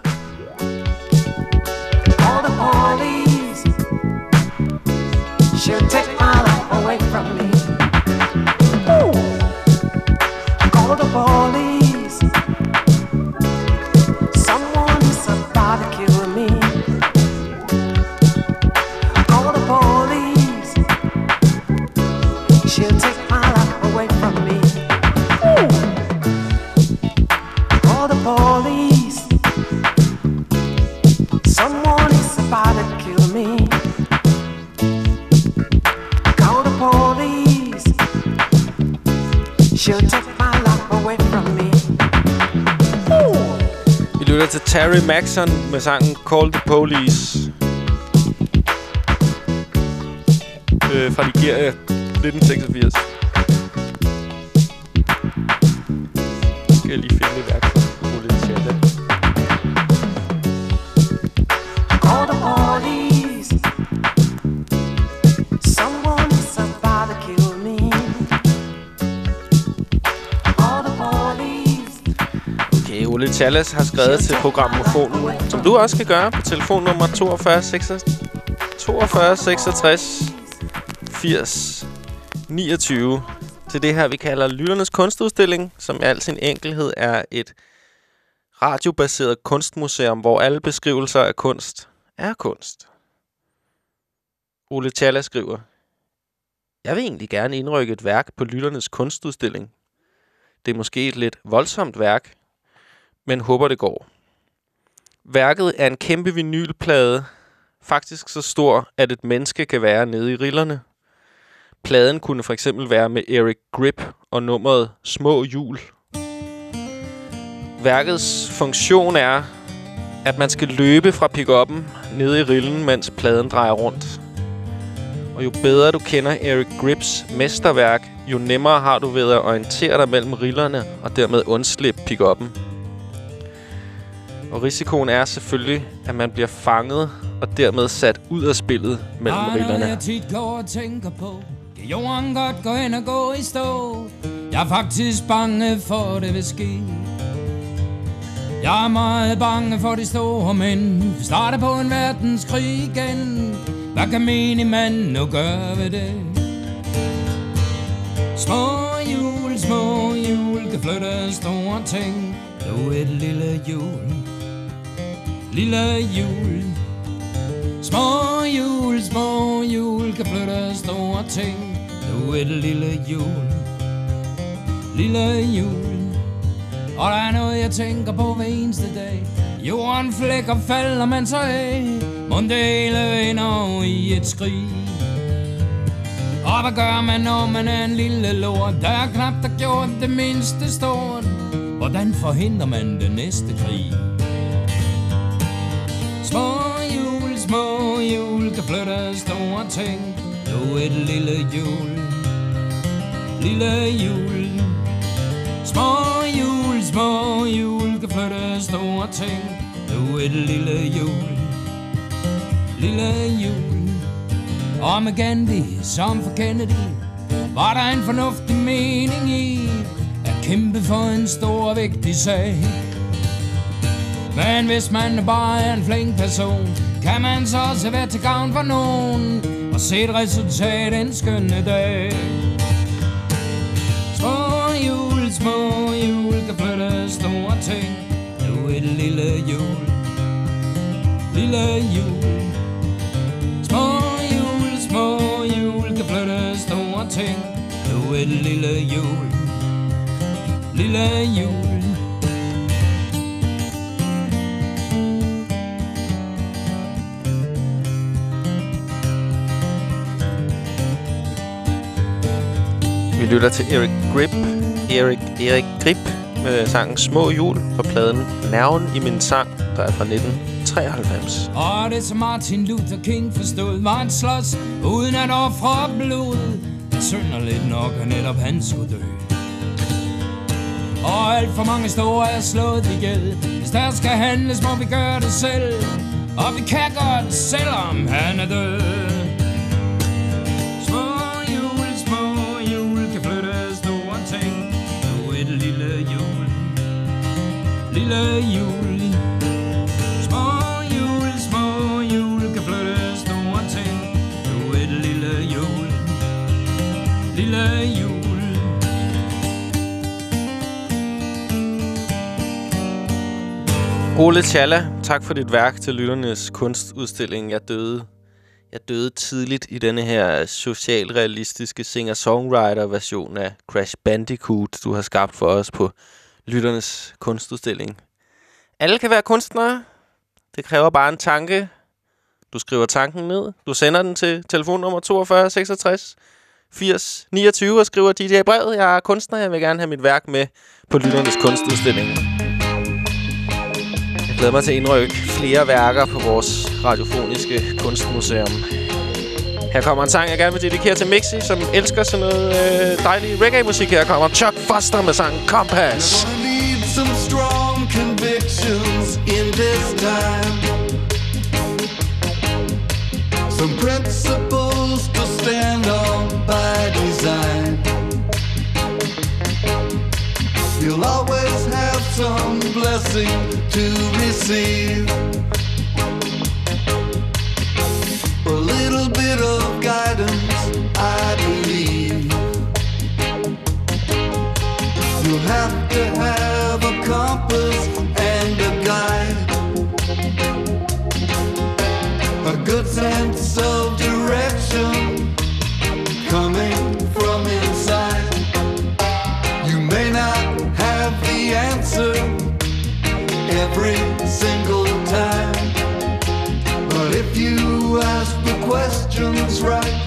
Maxon med sangen Call the Police. Øh, fra Nigeria, 1986. Ole har skrevet til programmofonen, som du også kan gøre på telefonnummer 42 66 42 66 80 29 til det her, vi kalder Lytternes Kunstudstilling, som i al sin enkelhed er et radiobaseret kunstmuseum, hvor alle beskrivelser af kunst er kunst. Ole Tjalla skriver, Jeg vil egentlig gerne indrykke et værk på Lytternes Kunstudstilling. Det er måske et lidt voldsomt værk, men håber det går. Værket er en kæmpe vinylplade, faktisk så stor, at et menneske kan være nede i rillerne. Pladen kunne for eksempel være med Eric Grip og nummeret Små Hjul. Værkets funktion er, at man skal løbe fra pickuppen nede i rillen, mens pladen drejer rundt. Og jo bedre du kender Eric Grips mesterværk, jo nemmere har du ved at orientere dig mellem rillerne og dermed undslippe pickuppen. Og risikoen er selvfølgelig, at man bliver fanget og dermed sat ud af spillet mellem noget, rillerne. jeg tit går og tænker på. Kan jorden godt gå hen og gå i stå? Jeg er faktisk bange for, det vil ske. Jeg er meget bange for de store mænd. Vi starter på en verdenskrig igen. Hvad kan menig mand nu gøre ved det? Små hjul, små hjul kan flytte store ting. Er et lille hjul, lille jul. Små jul, små jul kan flytte store ting. Nu er det lille jul, lille jul. Og der er noget, jeg tænker på hver eneste dag. Jorden flækker falder man så af. Mundele ender i et skrig. Og hvad gør man, når man er en lille lort? Der er knap der gjort det mindste stort. Hvordan forhindrer man den næste krig? Små hjul, små hjul kan flytte store ting. Du et lille hjul, lille hjul. Små hjul, små hjul kan flytte store ting. Du et lille hjul, lille hjul. Og med Gandhi som for Kennedy var der en fornuftig mening i at kæmpe for en stor og vigtig sag. Men hvis man bare er en flink person, kan man så også være til gavn for nogen og se et resultat en skønne dag. Små jul, små jul kan flytte store ting. Nu et lille jul, lille jul. Små jul, små jul kan flytte store ting. Nu et lille jul, lille jul. Vi lytter til Eric Grip, Eric, Eric Grip med sangen Små Jul på pladen Nerven i min sang, der er fra 1993. Og det som Martin Luther King forstod Var en slås uden at ofre blod. Det synder lidt nok, at netop han skulle dø. Og alt for mange store er slået ihjel. Hvis der skal handles, må vi gøre det selv. Og vi kan godt, selvom han er død. Ole Challa, tak for dit værk til Lytternes kunstudstilling. Jeg døde. Jeg døde tidligt i denne her socialrealistiske singer-songwriter-version af Crash Bandicoot, du har skabt for os på Lytternes kunstudstilling. Alle kan være kunstnere. Det kræver bare en tanke. Du skriver tanken ned. Du sender den til telefonnummer 42 66 80 29 og skriver DJ brevet. Jeg er kunstner. Jeg vil gerne have mit værk med på Lytternes kunstudstilling. Glæder mig til at indrykke flere værker på vores radiofoniske kunstmuseum. Her kommer en sang, jeg gerne vil dedikere til Mixi, som elsker sådan noget øh, dejlig reggae-musik. Her kommer Chuck Foster med sangen Compass. need some strong convictions in this time. Some principles to stand on by design. You'll always some blessing to receive. A little bit of guidance, I believe. You have to have a compass and a guide. A good sense of direction questions right,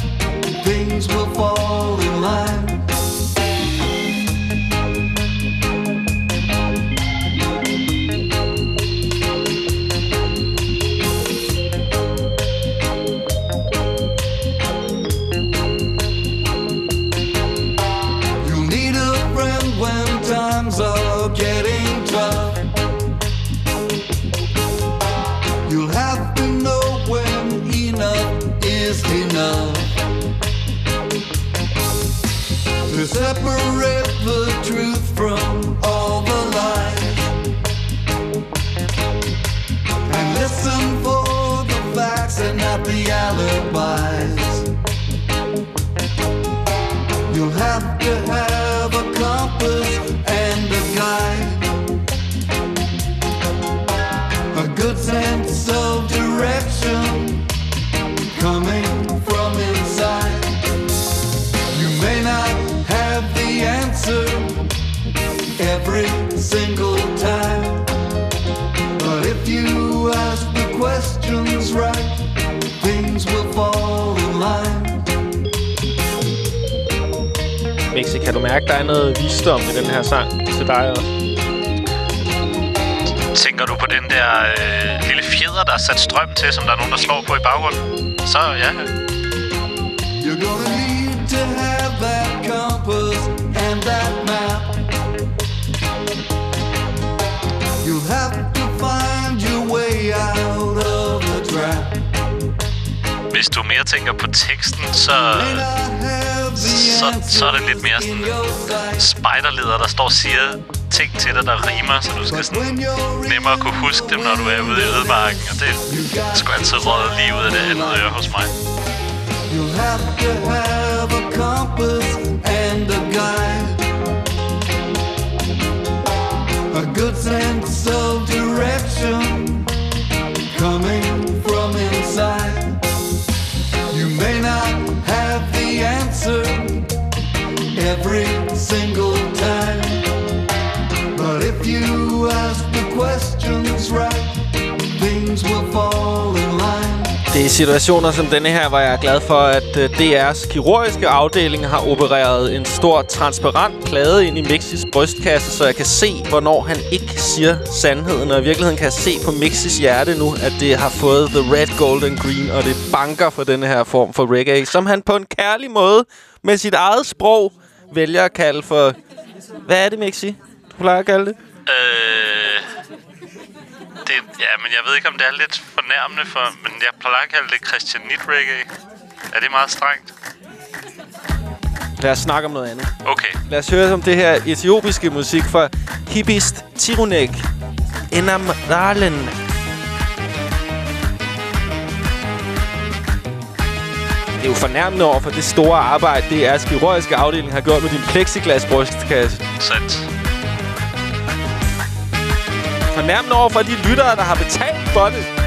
kan du mærke, der er noget visdom i den her sang til dig også? Tænker du på den der øh, lille fjeder, der er sat strøm til, som der er nogen, der slår på i baggrunden? Så ja. You're gonna need to have that compass and that map. You'll have to find your way out of the trap. Hvis du mere tænker på teksten, så, så, så er det lidt mere sådan spiderleder, der står og siger ting til dig, der rimer, så du skal sådan nemmere kunne huske dem, når du er ude i ødemarken. Og det skulle altid råde lige ud af det andet øre hos mig. You'll have to a compass and a guide A good sense of direction Coming from inside You may not have the answer every single time. But if you ask the questions right, things will fall in line. Det er situationer som denne her, hvor jeg er glad for, at øh, DR's kirurgiske afdeling har opereret en stor transparent plade ind i Mixis brystkasse, så jeg kan se, hvornår han ikke siger sandheden. Og i virkeligheden kan jeg se på Mixis hjerte nu, at det har fået the red, gold and green, og det banker for denne her form for reggae, som han på en kærlig måde med sit eget sprog vælger at kalde for... Hvad er det, Mixi? Du plejer at kalde det? Øh, det, ja, men jeg ved ikke, om det er lidt fornærmende for... Men jeg plejer at kalde det Christianit reggae. Er det meget strengt? Lad os snakke om noget andet. Okay. Lad os høre om det her etiopiske musik fra Hibist Tirunek. Enam er jo fornærmende over for det store arbejde, det er kirurgiske afdeling har gjort med din plexiglas brystkasse. Sandt. Fornærmende over for de lyttere, der har betalt for det.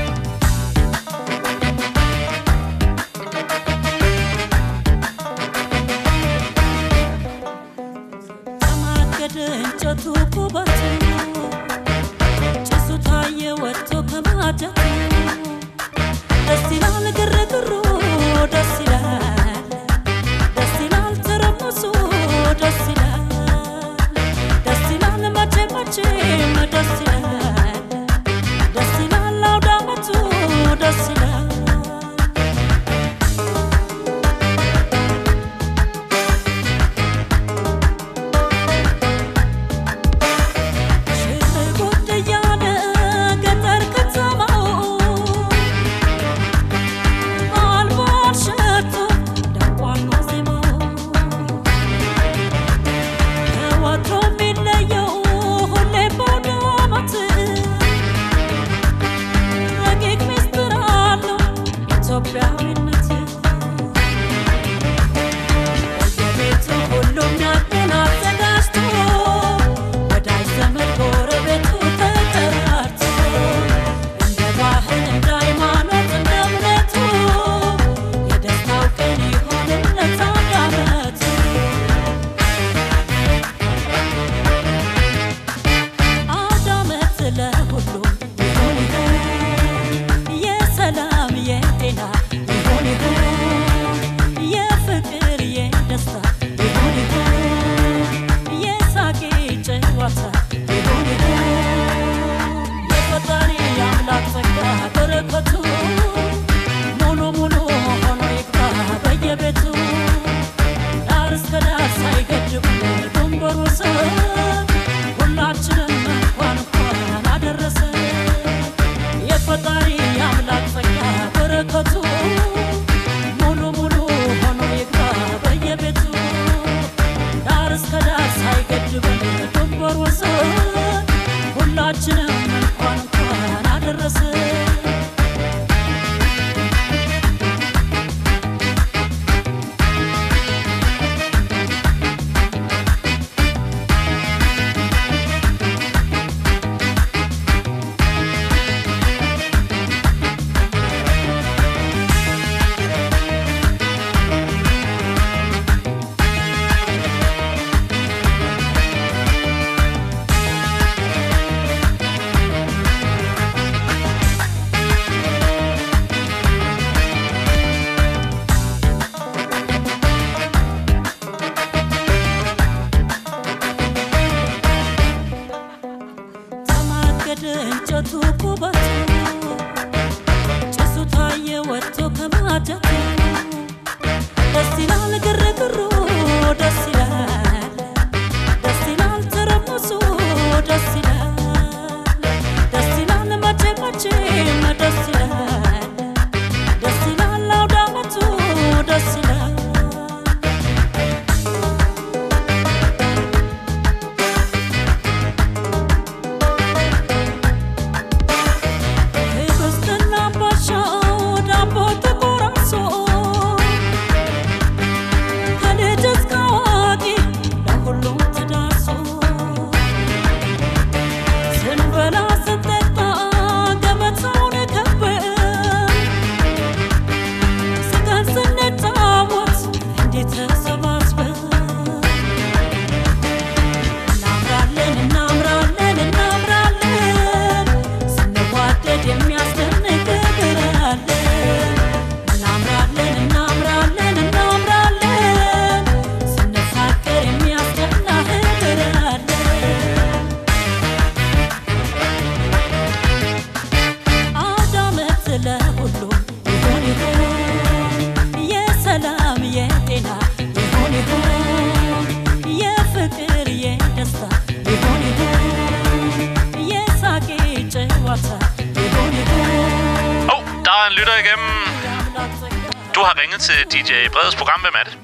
Breds program. Hvem er det?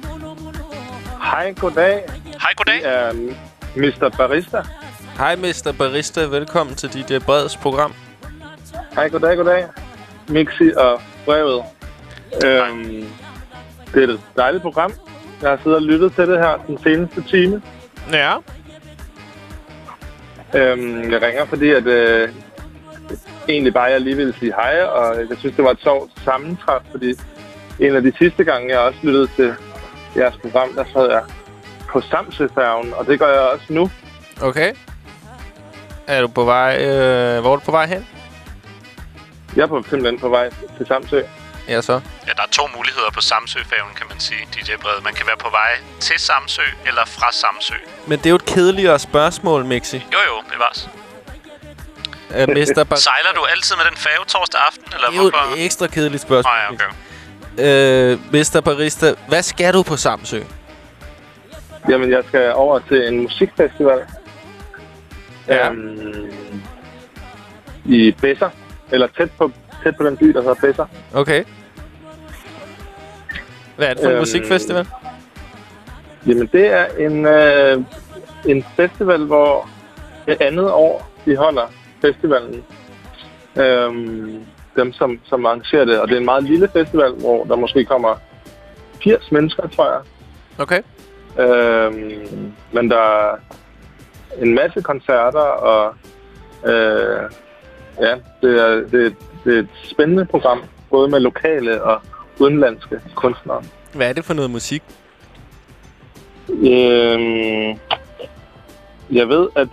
Hej, goddag. Hej, goddag. Det er Mr. Barista. Hej, Mr. Barista. Velkommen til DJ Breds program. Hej, goddag, goddag. Mixi og brevet. Øhm, det er et dejligt program. Jeg har siddet og lyttet til det her den seneste time. Ja. Øhm, jeg ringer, fordi at, øh, egentlig bare jeg lige ville sige hej, og jeg synes, det var et sjovt sammentræf, fordi en af de sidste gange, jeg også lyttede til jeres program, der sad jeg på Samsøfærgen, og det gør jeg også nu. Okay. Er du på vej... Øh, hvor er du på vej hen? Jeg er på, simpelthen på vej til Samsø. Ja, så. Ja, der er to muligheder på Samsø-færgen, kan man sige, DJ Brede. Man kan være på vej til Samsø eller fra Samsø. Men det er jo et kedeligere spørgsmål, Mixi. Jo, jo, bevares. Uh, Mr. Bar- Sejler du altid med den færge torsdag aften, eller det er jo hvorfor? et ekstra kedeligt spørgsmål. Nå ja, okay. Øh, Mr. Barista, hvad skal du på Samsø? Jamen, jeg skal over til en musikfestival. Ja. Øhm, I Besser. Eller tæt på, tæt på den by, der hedder Besser. Okay. Hvad er det for en Øhm, musikfestival? Jamen, det er en, øh, en festival, hvor det andet år, de holder festivalen. Øhm, dem, som, som arrangerer det. Og det er en meget lille festival, hvor der måske kommer 80 mennesker, tror jeg. Okay. Øhm, men der er en masse koncerter, og øh, ja, det er, det, er, det er et spændende program, både med lokale og udenlandske kunstnere. Hvad er det for noget musik? Øhm, jeg ved, at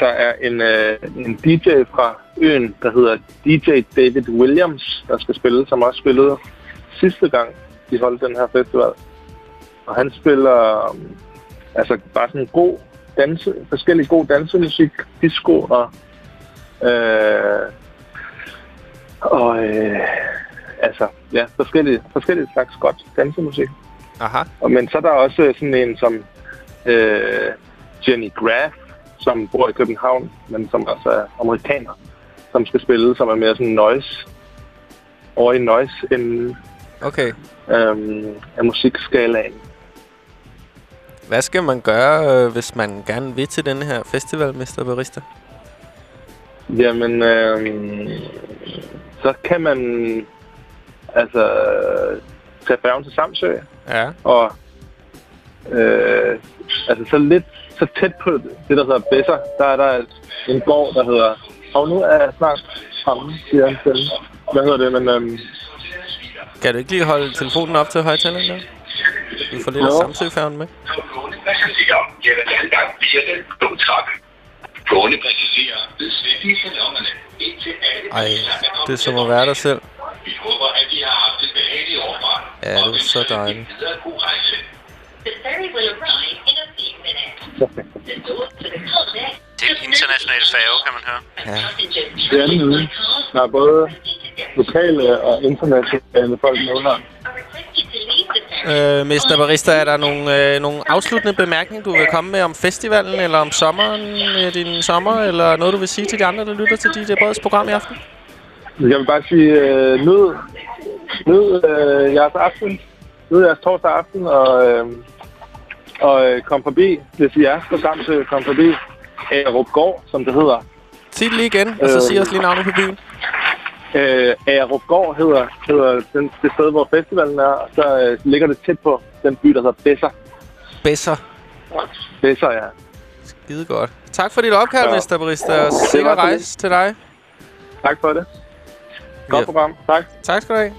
der er en, øh, en DJ fra øen, der hedder DJ David Williams, der skal spille, som også spillede sidste gang, de holdt den her festival. Og han spiller um, altså bare sådan god danse, forskellig god dansemusik, disco og, øh, og øh, altså, ja, forskellige, forskellige slags godt dansemusik. Aha. Og, men så er der også sådan en som øh, Jenny Graff, som bor i København, men som også er amerikaner, som skal spille, som er mere sådan noise, over i noise enden Okay. øhm, af musikskalaen. Hvad skal man gøre, øh, hvis man gerne vil til denne her festival, Mr. Barista? Jamen, øhm, så kan man altså tage færgen til Samsø, Ja. og øh, altså så lidt så tæt på det, der hedder Besser, der er der en gård, der hedder... Og nu er jeg snart fremme, siger han selv. Hvad hedder det, men... Øhm, Kan du ikke lige holde telefonen op til højtaleren der? Vi får lidt af Jo. Samsø-færgen med. Passagerer gælder landgang via den blå trappe. Gående passagerer ved slet i salongerne indtil alle Ej, det er som at være der selv. Vi håber, at I har haft en behagelig overfart. Ja, det er så dejligt. The ferry will arrive in Det er en international færge, kan man høre. Ja. det er den ude. Der er både lokale og internationale folk med her. Øh, Mr. Barista, er der nogle, øh, nogle afsluttende bemærkninger, du vil komme med om festivalen, eller om sommeren, øh, din sommer, eller noget, du vil sige til de andre, der lytter til DJ Breds program i aften? Jeg vil bare sige, øh, nyd, nyd øh, jeres aften. Nyd jeres torsdag aften, og, øh, og øh, kom forbi, hvis I er på Samsø, kom forbi Aerup Gård, som det hedder. Sig det lige igen, og så Øh, sig os lige navnet på byen. Øh, Aerup Gård hedder, hedder den, det sted, hvor festivalen er, og så øh, ligger det tæt på den by, der hedder Besser. Besser. Besser, ja. Skide godt. Tak for dit opkald, Ja. Mr. Barista, og sikker rejse til dig. Tak for det. Godt Ja. program. Tak. Tak skal du have.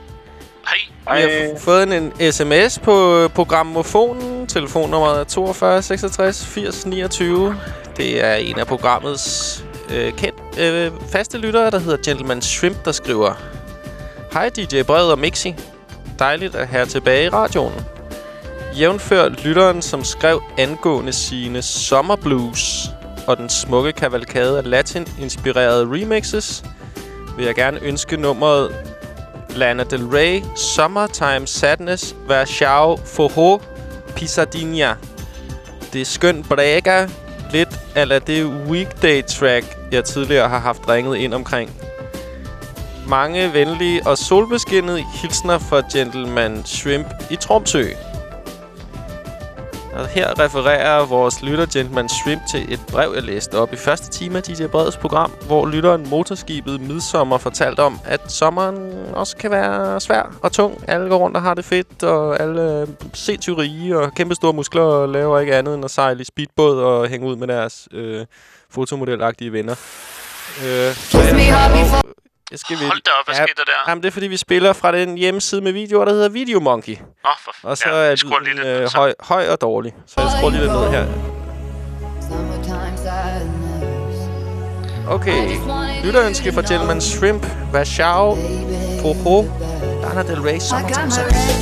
Hej. Vi har fået en, en sms på øh, programmofonen. Telefonnummeret er 42 66 80 29. Det er en af programmets øh, kendt, øh, faste lyttere, der hedder Gentleman Shrimp, der skriver Hej DJ Bred og Mixi. Dejligt at have tilbage i radioen. Jævnfør lytteren, som skrev angående sine sommerblues og den smukke kavalkade af latin-inspirerede remixes, vil jeg gerne ønske nummeret Lana Del Rey, Summertime Sadness, Verschau, Foho, Pisadinha. Det er skøn brækker, lidt ala det weekday track, jeg tidligere har haft ringet ind omkring. Mange venlige og solbeskinnede hilsner fra Gentleman Shrimp i Tromsø. Og her refererer vores lytter Gentleman Shrimp til et brev, jeg læste op i første time af DJ Breds program, hvor lytteren Motorskibet Midsommer fortalte om, at sommeren også kan være svær og tung. Alle går rundt og har det fedt, og alle er sindssygt rige og kæmpe store muskler og laver ikke andet end at sejle i speedbåd og hænge ud med deres øh, fotomodelagtige venner. Øh, så jeg, jeg skal Hold da op, hvad skete der der? Jamen, det er fordi, vi spiller fra den hjemmeside med videoer, der hedder Videomonkey. Nå, for Og så ja, er skruer lige den lidt øh, høj, høj og dårlig. Så jeg skruer lige lidt ned her. Okay. Lytterønske fra Gentleman Shrimp. Vashao. Poho. Lana Del Rey. Summertime Sadness.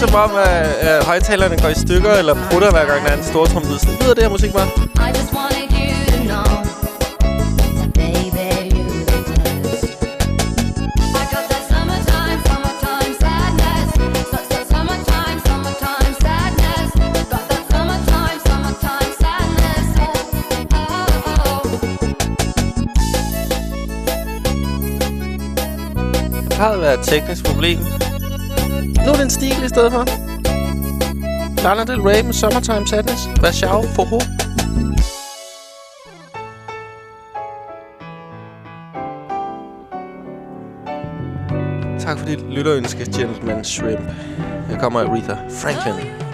Lyde som om, at, at højtalerne går i stykker eller prutter hver gang der er en stor tromlyd. Sådan lyder det her musik bare. Har været et teknisk problem. Nu er det en stil i stedet for. Lana Del Rey med Summertime Sadness. Vashao Foho. Tak for dit lytterønske, Gentleman Shrimp. Her kommer Aretha Franklin.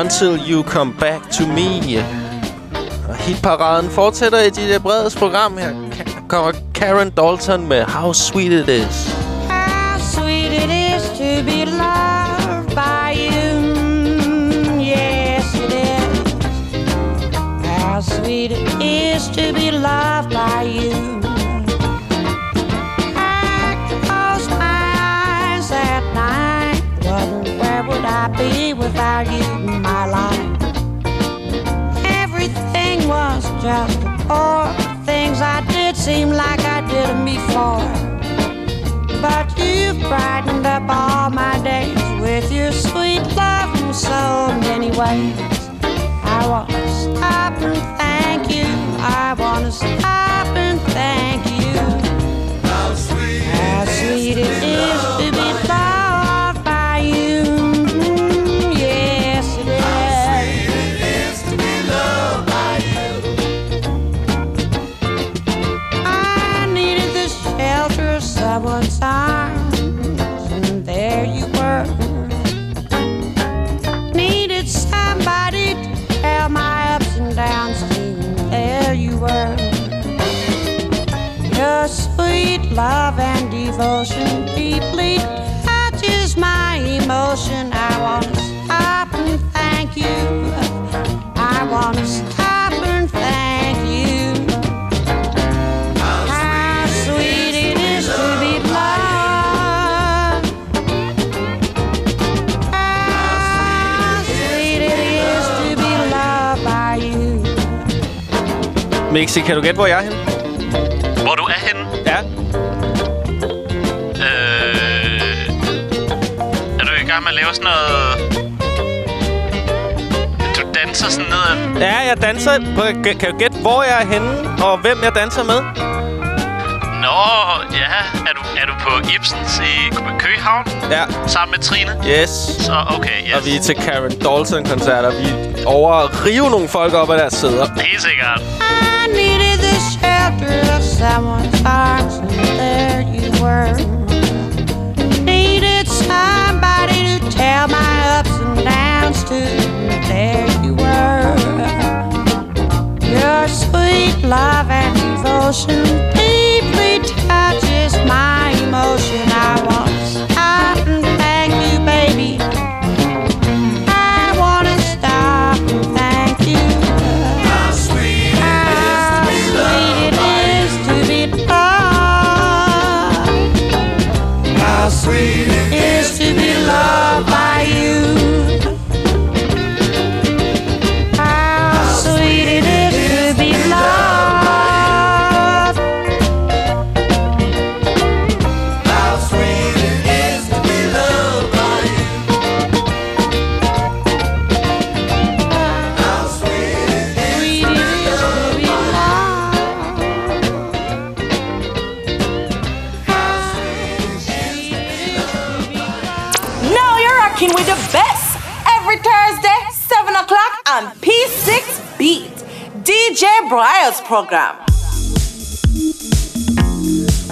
Until You Come Back To Me. Og hitparaden fortsætter i DJ øh, Breds program. Her kommer Karen Dalton med How Sweet It Is. Ways. I want to stop and thank you. I want to stop and thank you. How sweet, How sweet it is devotion deeply touches my emotion. I want to stop and thank you. I want to stop and thank you. How sweet it is to be loved. How sweet it is to be loved by you. Mixi, kan du gætte, hvor jeg er henne? Du i gang med at lave sådan noget... Du danser sådan ned ad... Ja, jeg danser. Kan kan du gætte, hvor jeg er henne, og hvem jeg danser med? Nå, ja. Er du, er du på Ibsens i Køhavn? Ja. Sammen med Trine? Yes. Så okay, yes. Og vi er til Karen Dalton-koncerter. Vi er over at rive nogle folk op af deres sæder. Helt sikkert. I needed the shelter of someone's my ups and downs to, and there you were. Your sweet love and devotion deeply touches my emotion. I want to stop and thank you, baby. Briar's program.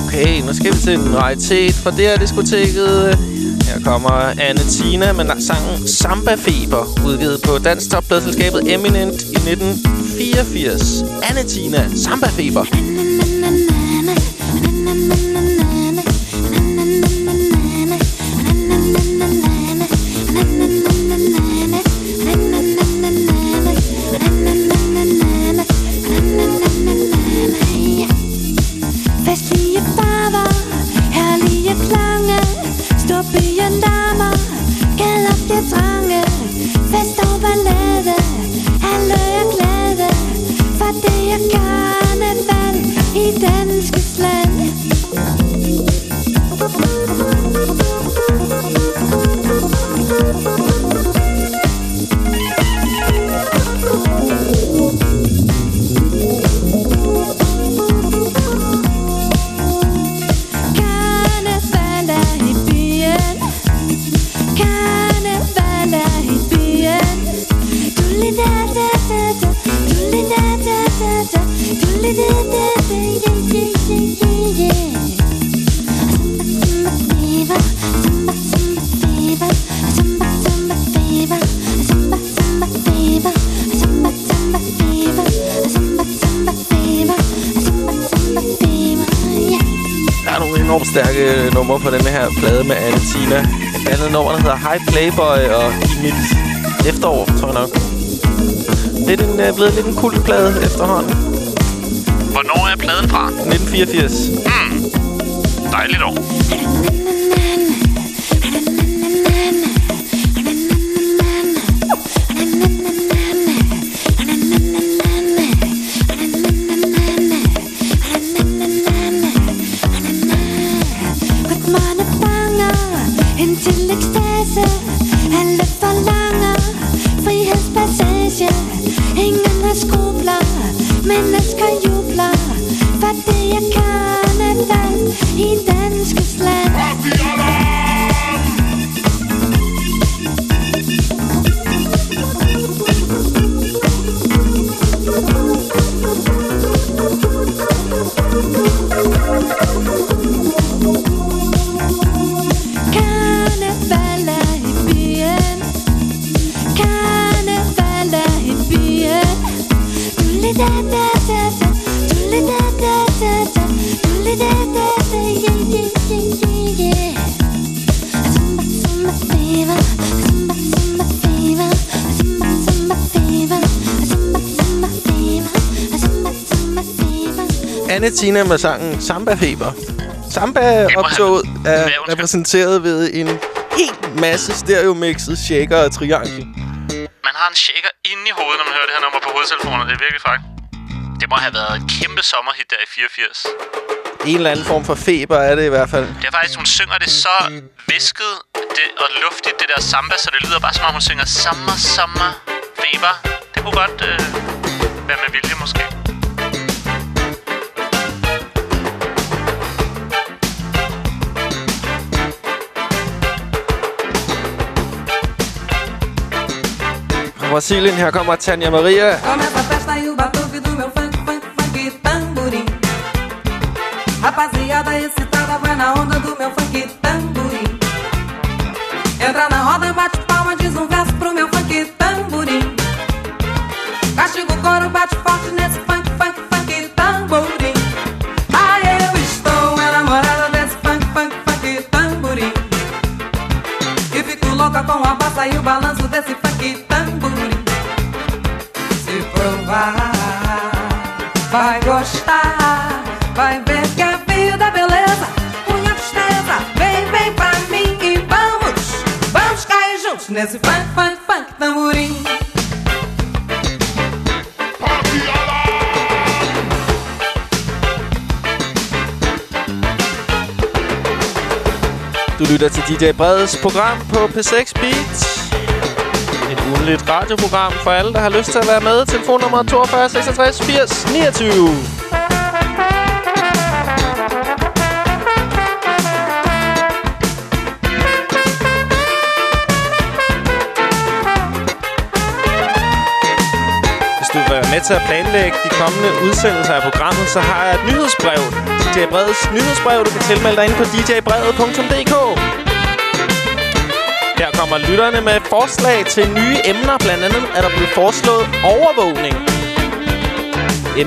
Okay, nu skal vi til en raritet fra det her diskoteket. Her kommer Anne Tina med sangen Samba Feber, udgivet på dansk toppladselskabet Eminent i 1984. Anne Tina, Samba Feber. Stærke numre på den her plade med Anne Tina. Et andet nummer, der hedder High Playboy, og i mit efterår, tror jeg nok. Det er den, øh, blevet lidt en kultplade efterhånden. Hvornår er pladen fra? 1984. Mm. Dejligt år. Tina med sangen Samba Feber. Samba-optoget er repræsenteret ved en hel masse stereomixet shaker og triangel. Man har en shaker inde i hovedet, når man hører det her nummer på hovedtelefoner. Det er virkelig frækt. Det må have været et kæmpe sommerhit der i 84. En eller anden form for feber er det i hvert fald. Det er faktisk, hun synger det så visket det, og luftigt, det der samba, så det lyder bare som om, hun synger Summer, Summer, Feber. Det kunne godt øh, være med vilje, Brasilien, her kommer Tanja Maria. Começa a festa e o batuque do meu funk, funk, funk tamborim. Rapaziada excitada vai na onda do meu funk DJ Breds program på P6 Beats. Et ugenligt radioprogram for alle, der har lyst til at være med. Telefonnummer 42 66 80 29. Hvis du vil være med til at planlægge de kommende udsendelser af programmet, så har jeg et nyhedsbrev. DJ Breds nyhedsbrev. Du kan tilmelde dig ind på djbrevet.dk. Kommer lytterne med forslag til nye emner. Blandt andet er der blevet foreslået overvågning.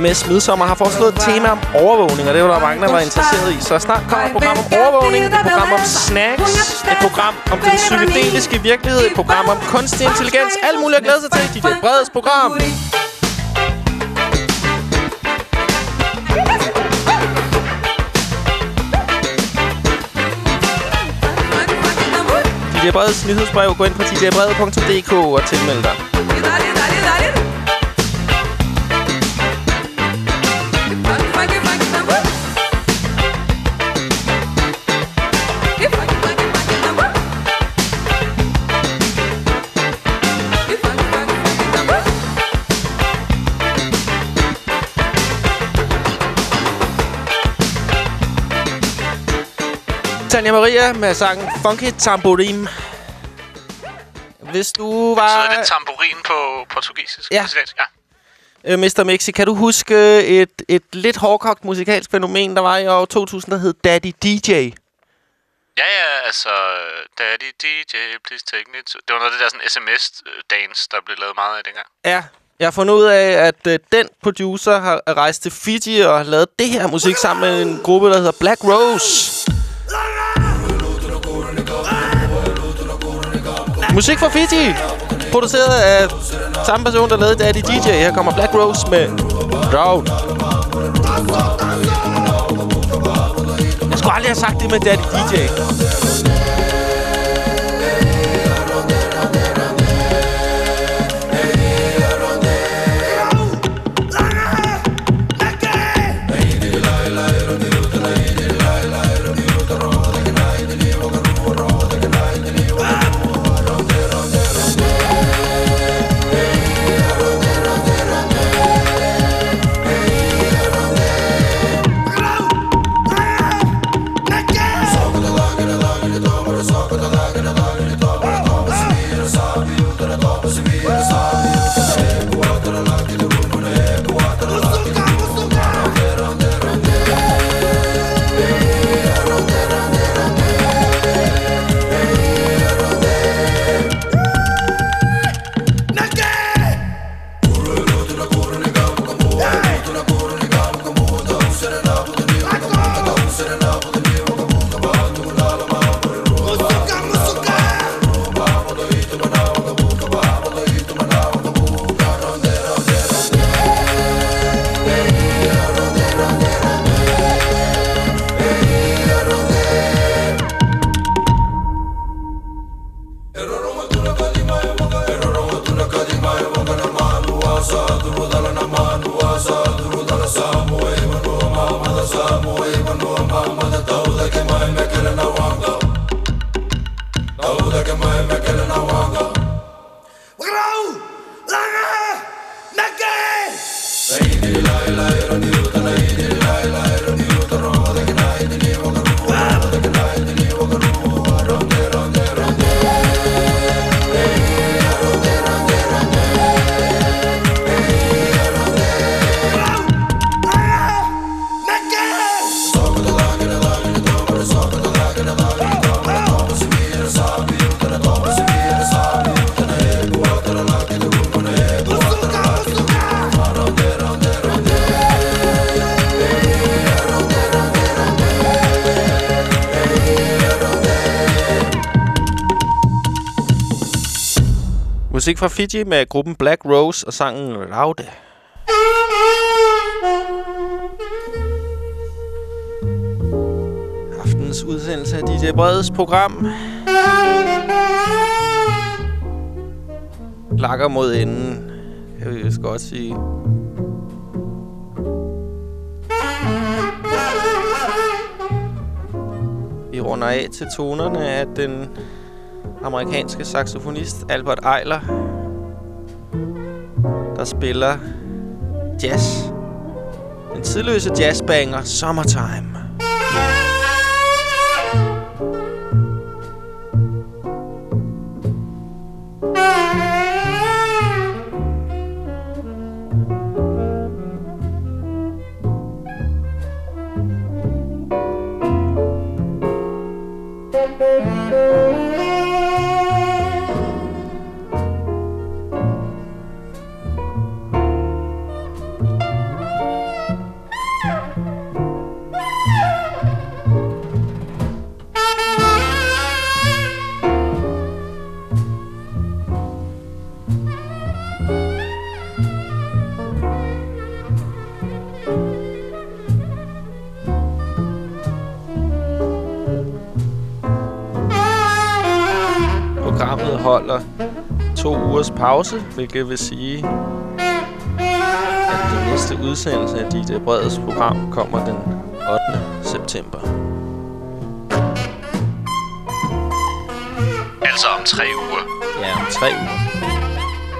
MS Midsommer har foreslået et tema om overvågning, og det var der mange, der var interesseret i. Så snart kommer et program om overvågning, et program om snacks, et program om den psykedeliske virkelighed, et program om kunstig intelligens. Alt muligt at glæde sig til. DJ Breds program. Breds nyhedsbrev. Gå ind på djbrede.dk og tilmeld dig. Tanja Maria med sangen Funky Tamborim. Hvis du var... Betyder det tamburin på portugisisk? Ja. ja. Øh, Mr. Mixi, kan du huske et, et lidt hårdkogt musikalsk fænomen, der var i år 2000, der hed Daddy DJ? Ja, ja, altså... Daddy DJ, please take me to... Det var noget af det der sådan SMS-dance, der blev lavet meget af dengang. Ja, jeg har fundet ud af, at øh, den producer har rejst til Fiji og har lavet det her musik sammen med en gruppe, der hedder Black Rose. Musik fra Fiji. Produceret af samme person, der lavede Daddy DJ. Her kommer Black Rose med Drought. Jeg skulle aldrig have sagt det med Daddy DJ. Tauda que mai me kere na wanga Tauda que Musik fra Fiji med gruppen Black Rose og sangen Raude. Aftens udsendelse af DJ Breds program lakker mod enden, Jeg vil vist godt sige. Vi runder af til tonerne af den amerikanske saxofonist Albert Eiler, der spiller jazz. Den tidløse jazzbanger Summertime. Pause, hvilket vil sige, at den næste udsendelse af DJ Breds program kommer den 8. september. Altså om tre uger. Ja, om tre uger.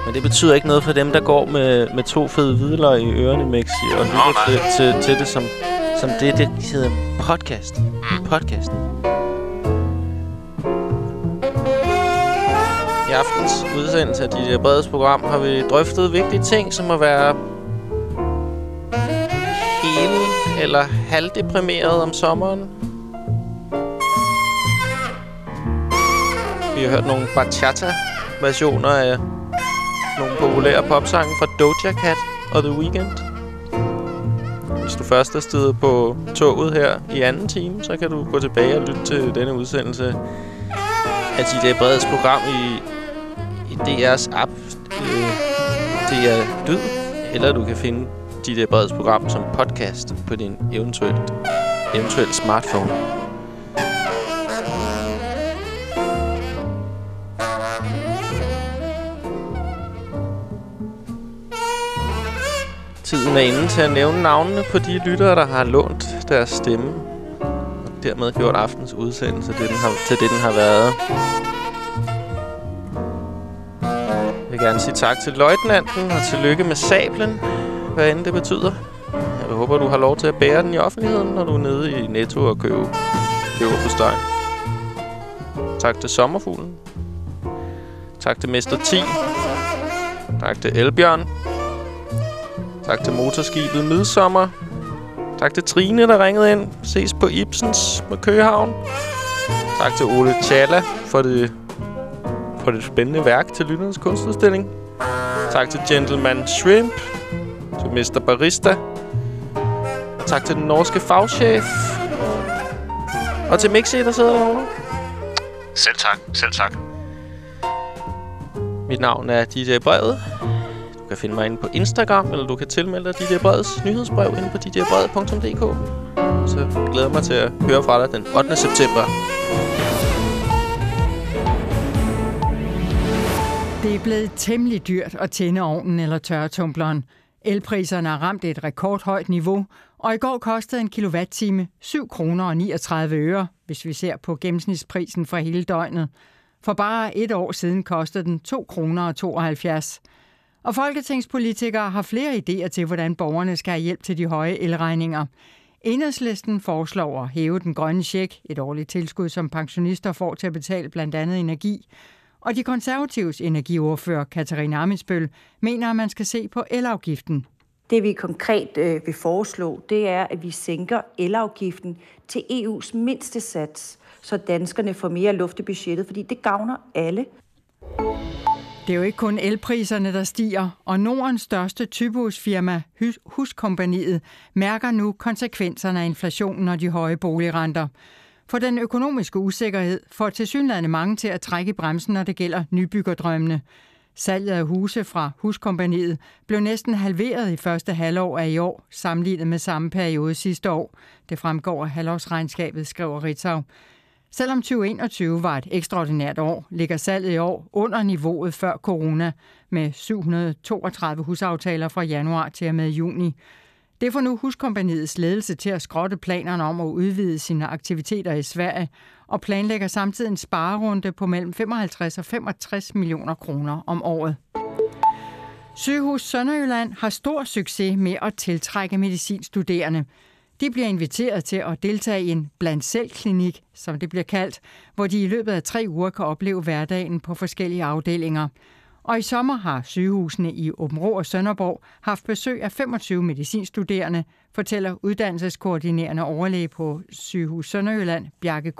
Men det betyder ikke noget for dem, der går med, med to fede hvidløg i ørerne, Mexi, og lytter til, til, til det som, som det, det hedder podcast. Podcasten. I aftens udsendelse af DJ øh, Breds program har vi drøftet vigtige ting, som at være hele eller halvdeprimeret om sommeren. Vi har hørt nogle bachata-versioner af nogle populære popsange fra Doja Cat og The Weeknd. Hvis du først er stedet på toget her i anden time, så kan du gå tilbage og lytte til denne udsendelse af DJ øh, Breds program i DR's app, øh, DR Lyd, eller du kan finde DJ Breds program som podcast på din eventuelt, eventuelt smartphone. Tiden er inde til at nævne navnene på de lyttere, der har lånt deres stemme. Og dermed gjort aftens udsendelse det, den har, til det, den har været. Gerne sige tak til løjtnanten og tillykke med sablen, hvad end det betyder. Jeg håber, du har lov til at bære den i offentligheden, når du er nede i Netto og købe, køber på steg. Tak til sommerfuglen. Tak til Mester 10. Tak til Elbjørn. Tak til motorskibet Midsommer. Tak til Trine, der ringede ind. Ses på Ibsens med Køhavn. Tak til Ole Tjalla for det, for det spændende værk til Lytternes kunstudstilling. Tak til Gentleman Shrimp. Til Mr. Barista. Tak til den norske fagchef. Og til Mixi, der sidder derovre. Selv tak, selv tak. Mit navn er DJ Brevet. Du kan finde mig inde på Instagram, eller du kan tilmelde dig DJ Breds nyhedsbrev inde på djbred.dk. Så glæder jeg mig til at høre fra dig den 8. september. Det er blevet temmelig dyrt at tænde ovnen eller tørretumbleren. Elpriserne har ramt et rekordhøjt niveau, og i går kostede en kilowatt-time 7 kroner og 39 øre, hvis vi ser på gennemsnitsprisen for hele døgnet. For bare et år siden kostede den 2 kroner og 72. Og folketingspolitikere har flere idéer til, hvordan borgerne skal have hjælp til de høje elregninger. Enhedslisten foreslår at hæve den grønne check, et årligt tilskud, som pensionister får til at betale blandt andet energi. Og de konservatives energiordfører, Katarina Amitsbøl, mener, at man skal se på elafgiften. Det vi konkret øh, vil foreslå, det er, at vi sænker elafgiften til EU's mindste sats, så danskerne får mere luft i budgettet, fordi det gavner alle. Det er jo ikke kun elpriserne, der stiger, og Nordens største typehusfirma, Hus- Huskompaniet, mærker nu konsekvenserne af inflationen og de høje boligrenter. For den økonomiske usikkerhed får tilsyneladende mange til at trække i bremsen, når det gælder nybyggerdrømmene. Salget af huse fra Huskompaniet blev næsten halveret i første halvår af i år, sammenlignet med samme periode sidste år. Det fremgår af halvårsregnskabet, skriver Ritzau. Selvom 2021 var et ekstraordinært år, ligger salget i år under niveauet før corona med 732 husaftaler fra januar til og med juni. Det får nu Huskompaniets ledelse til at skrotte planerne om at udvide sine aktiviteter i Sverige og planlægger samtidig en sparerunde på mellem 55 og 65 millioner kroner om året. Sygehus Sønderjylland har stor succes med at tiltrække medicinstuderende. De bliver inviteret til at deltage i en blandt selv klinik, som det bliver kaldt, hvor de i løbet af tre uger kan opleve hverdagen på forskellige afdelinger. Og i sommer har sygehusene i Åbenrå og Sønderborg haft besøg af 25 medicinstuderende, fortæller uddannelseskoordinerende overlæge på sygehus Sønderjylland, Bjarke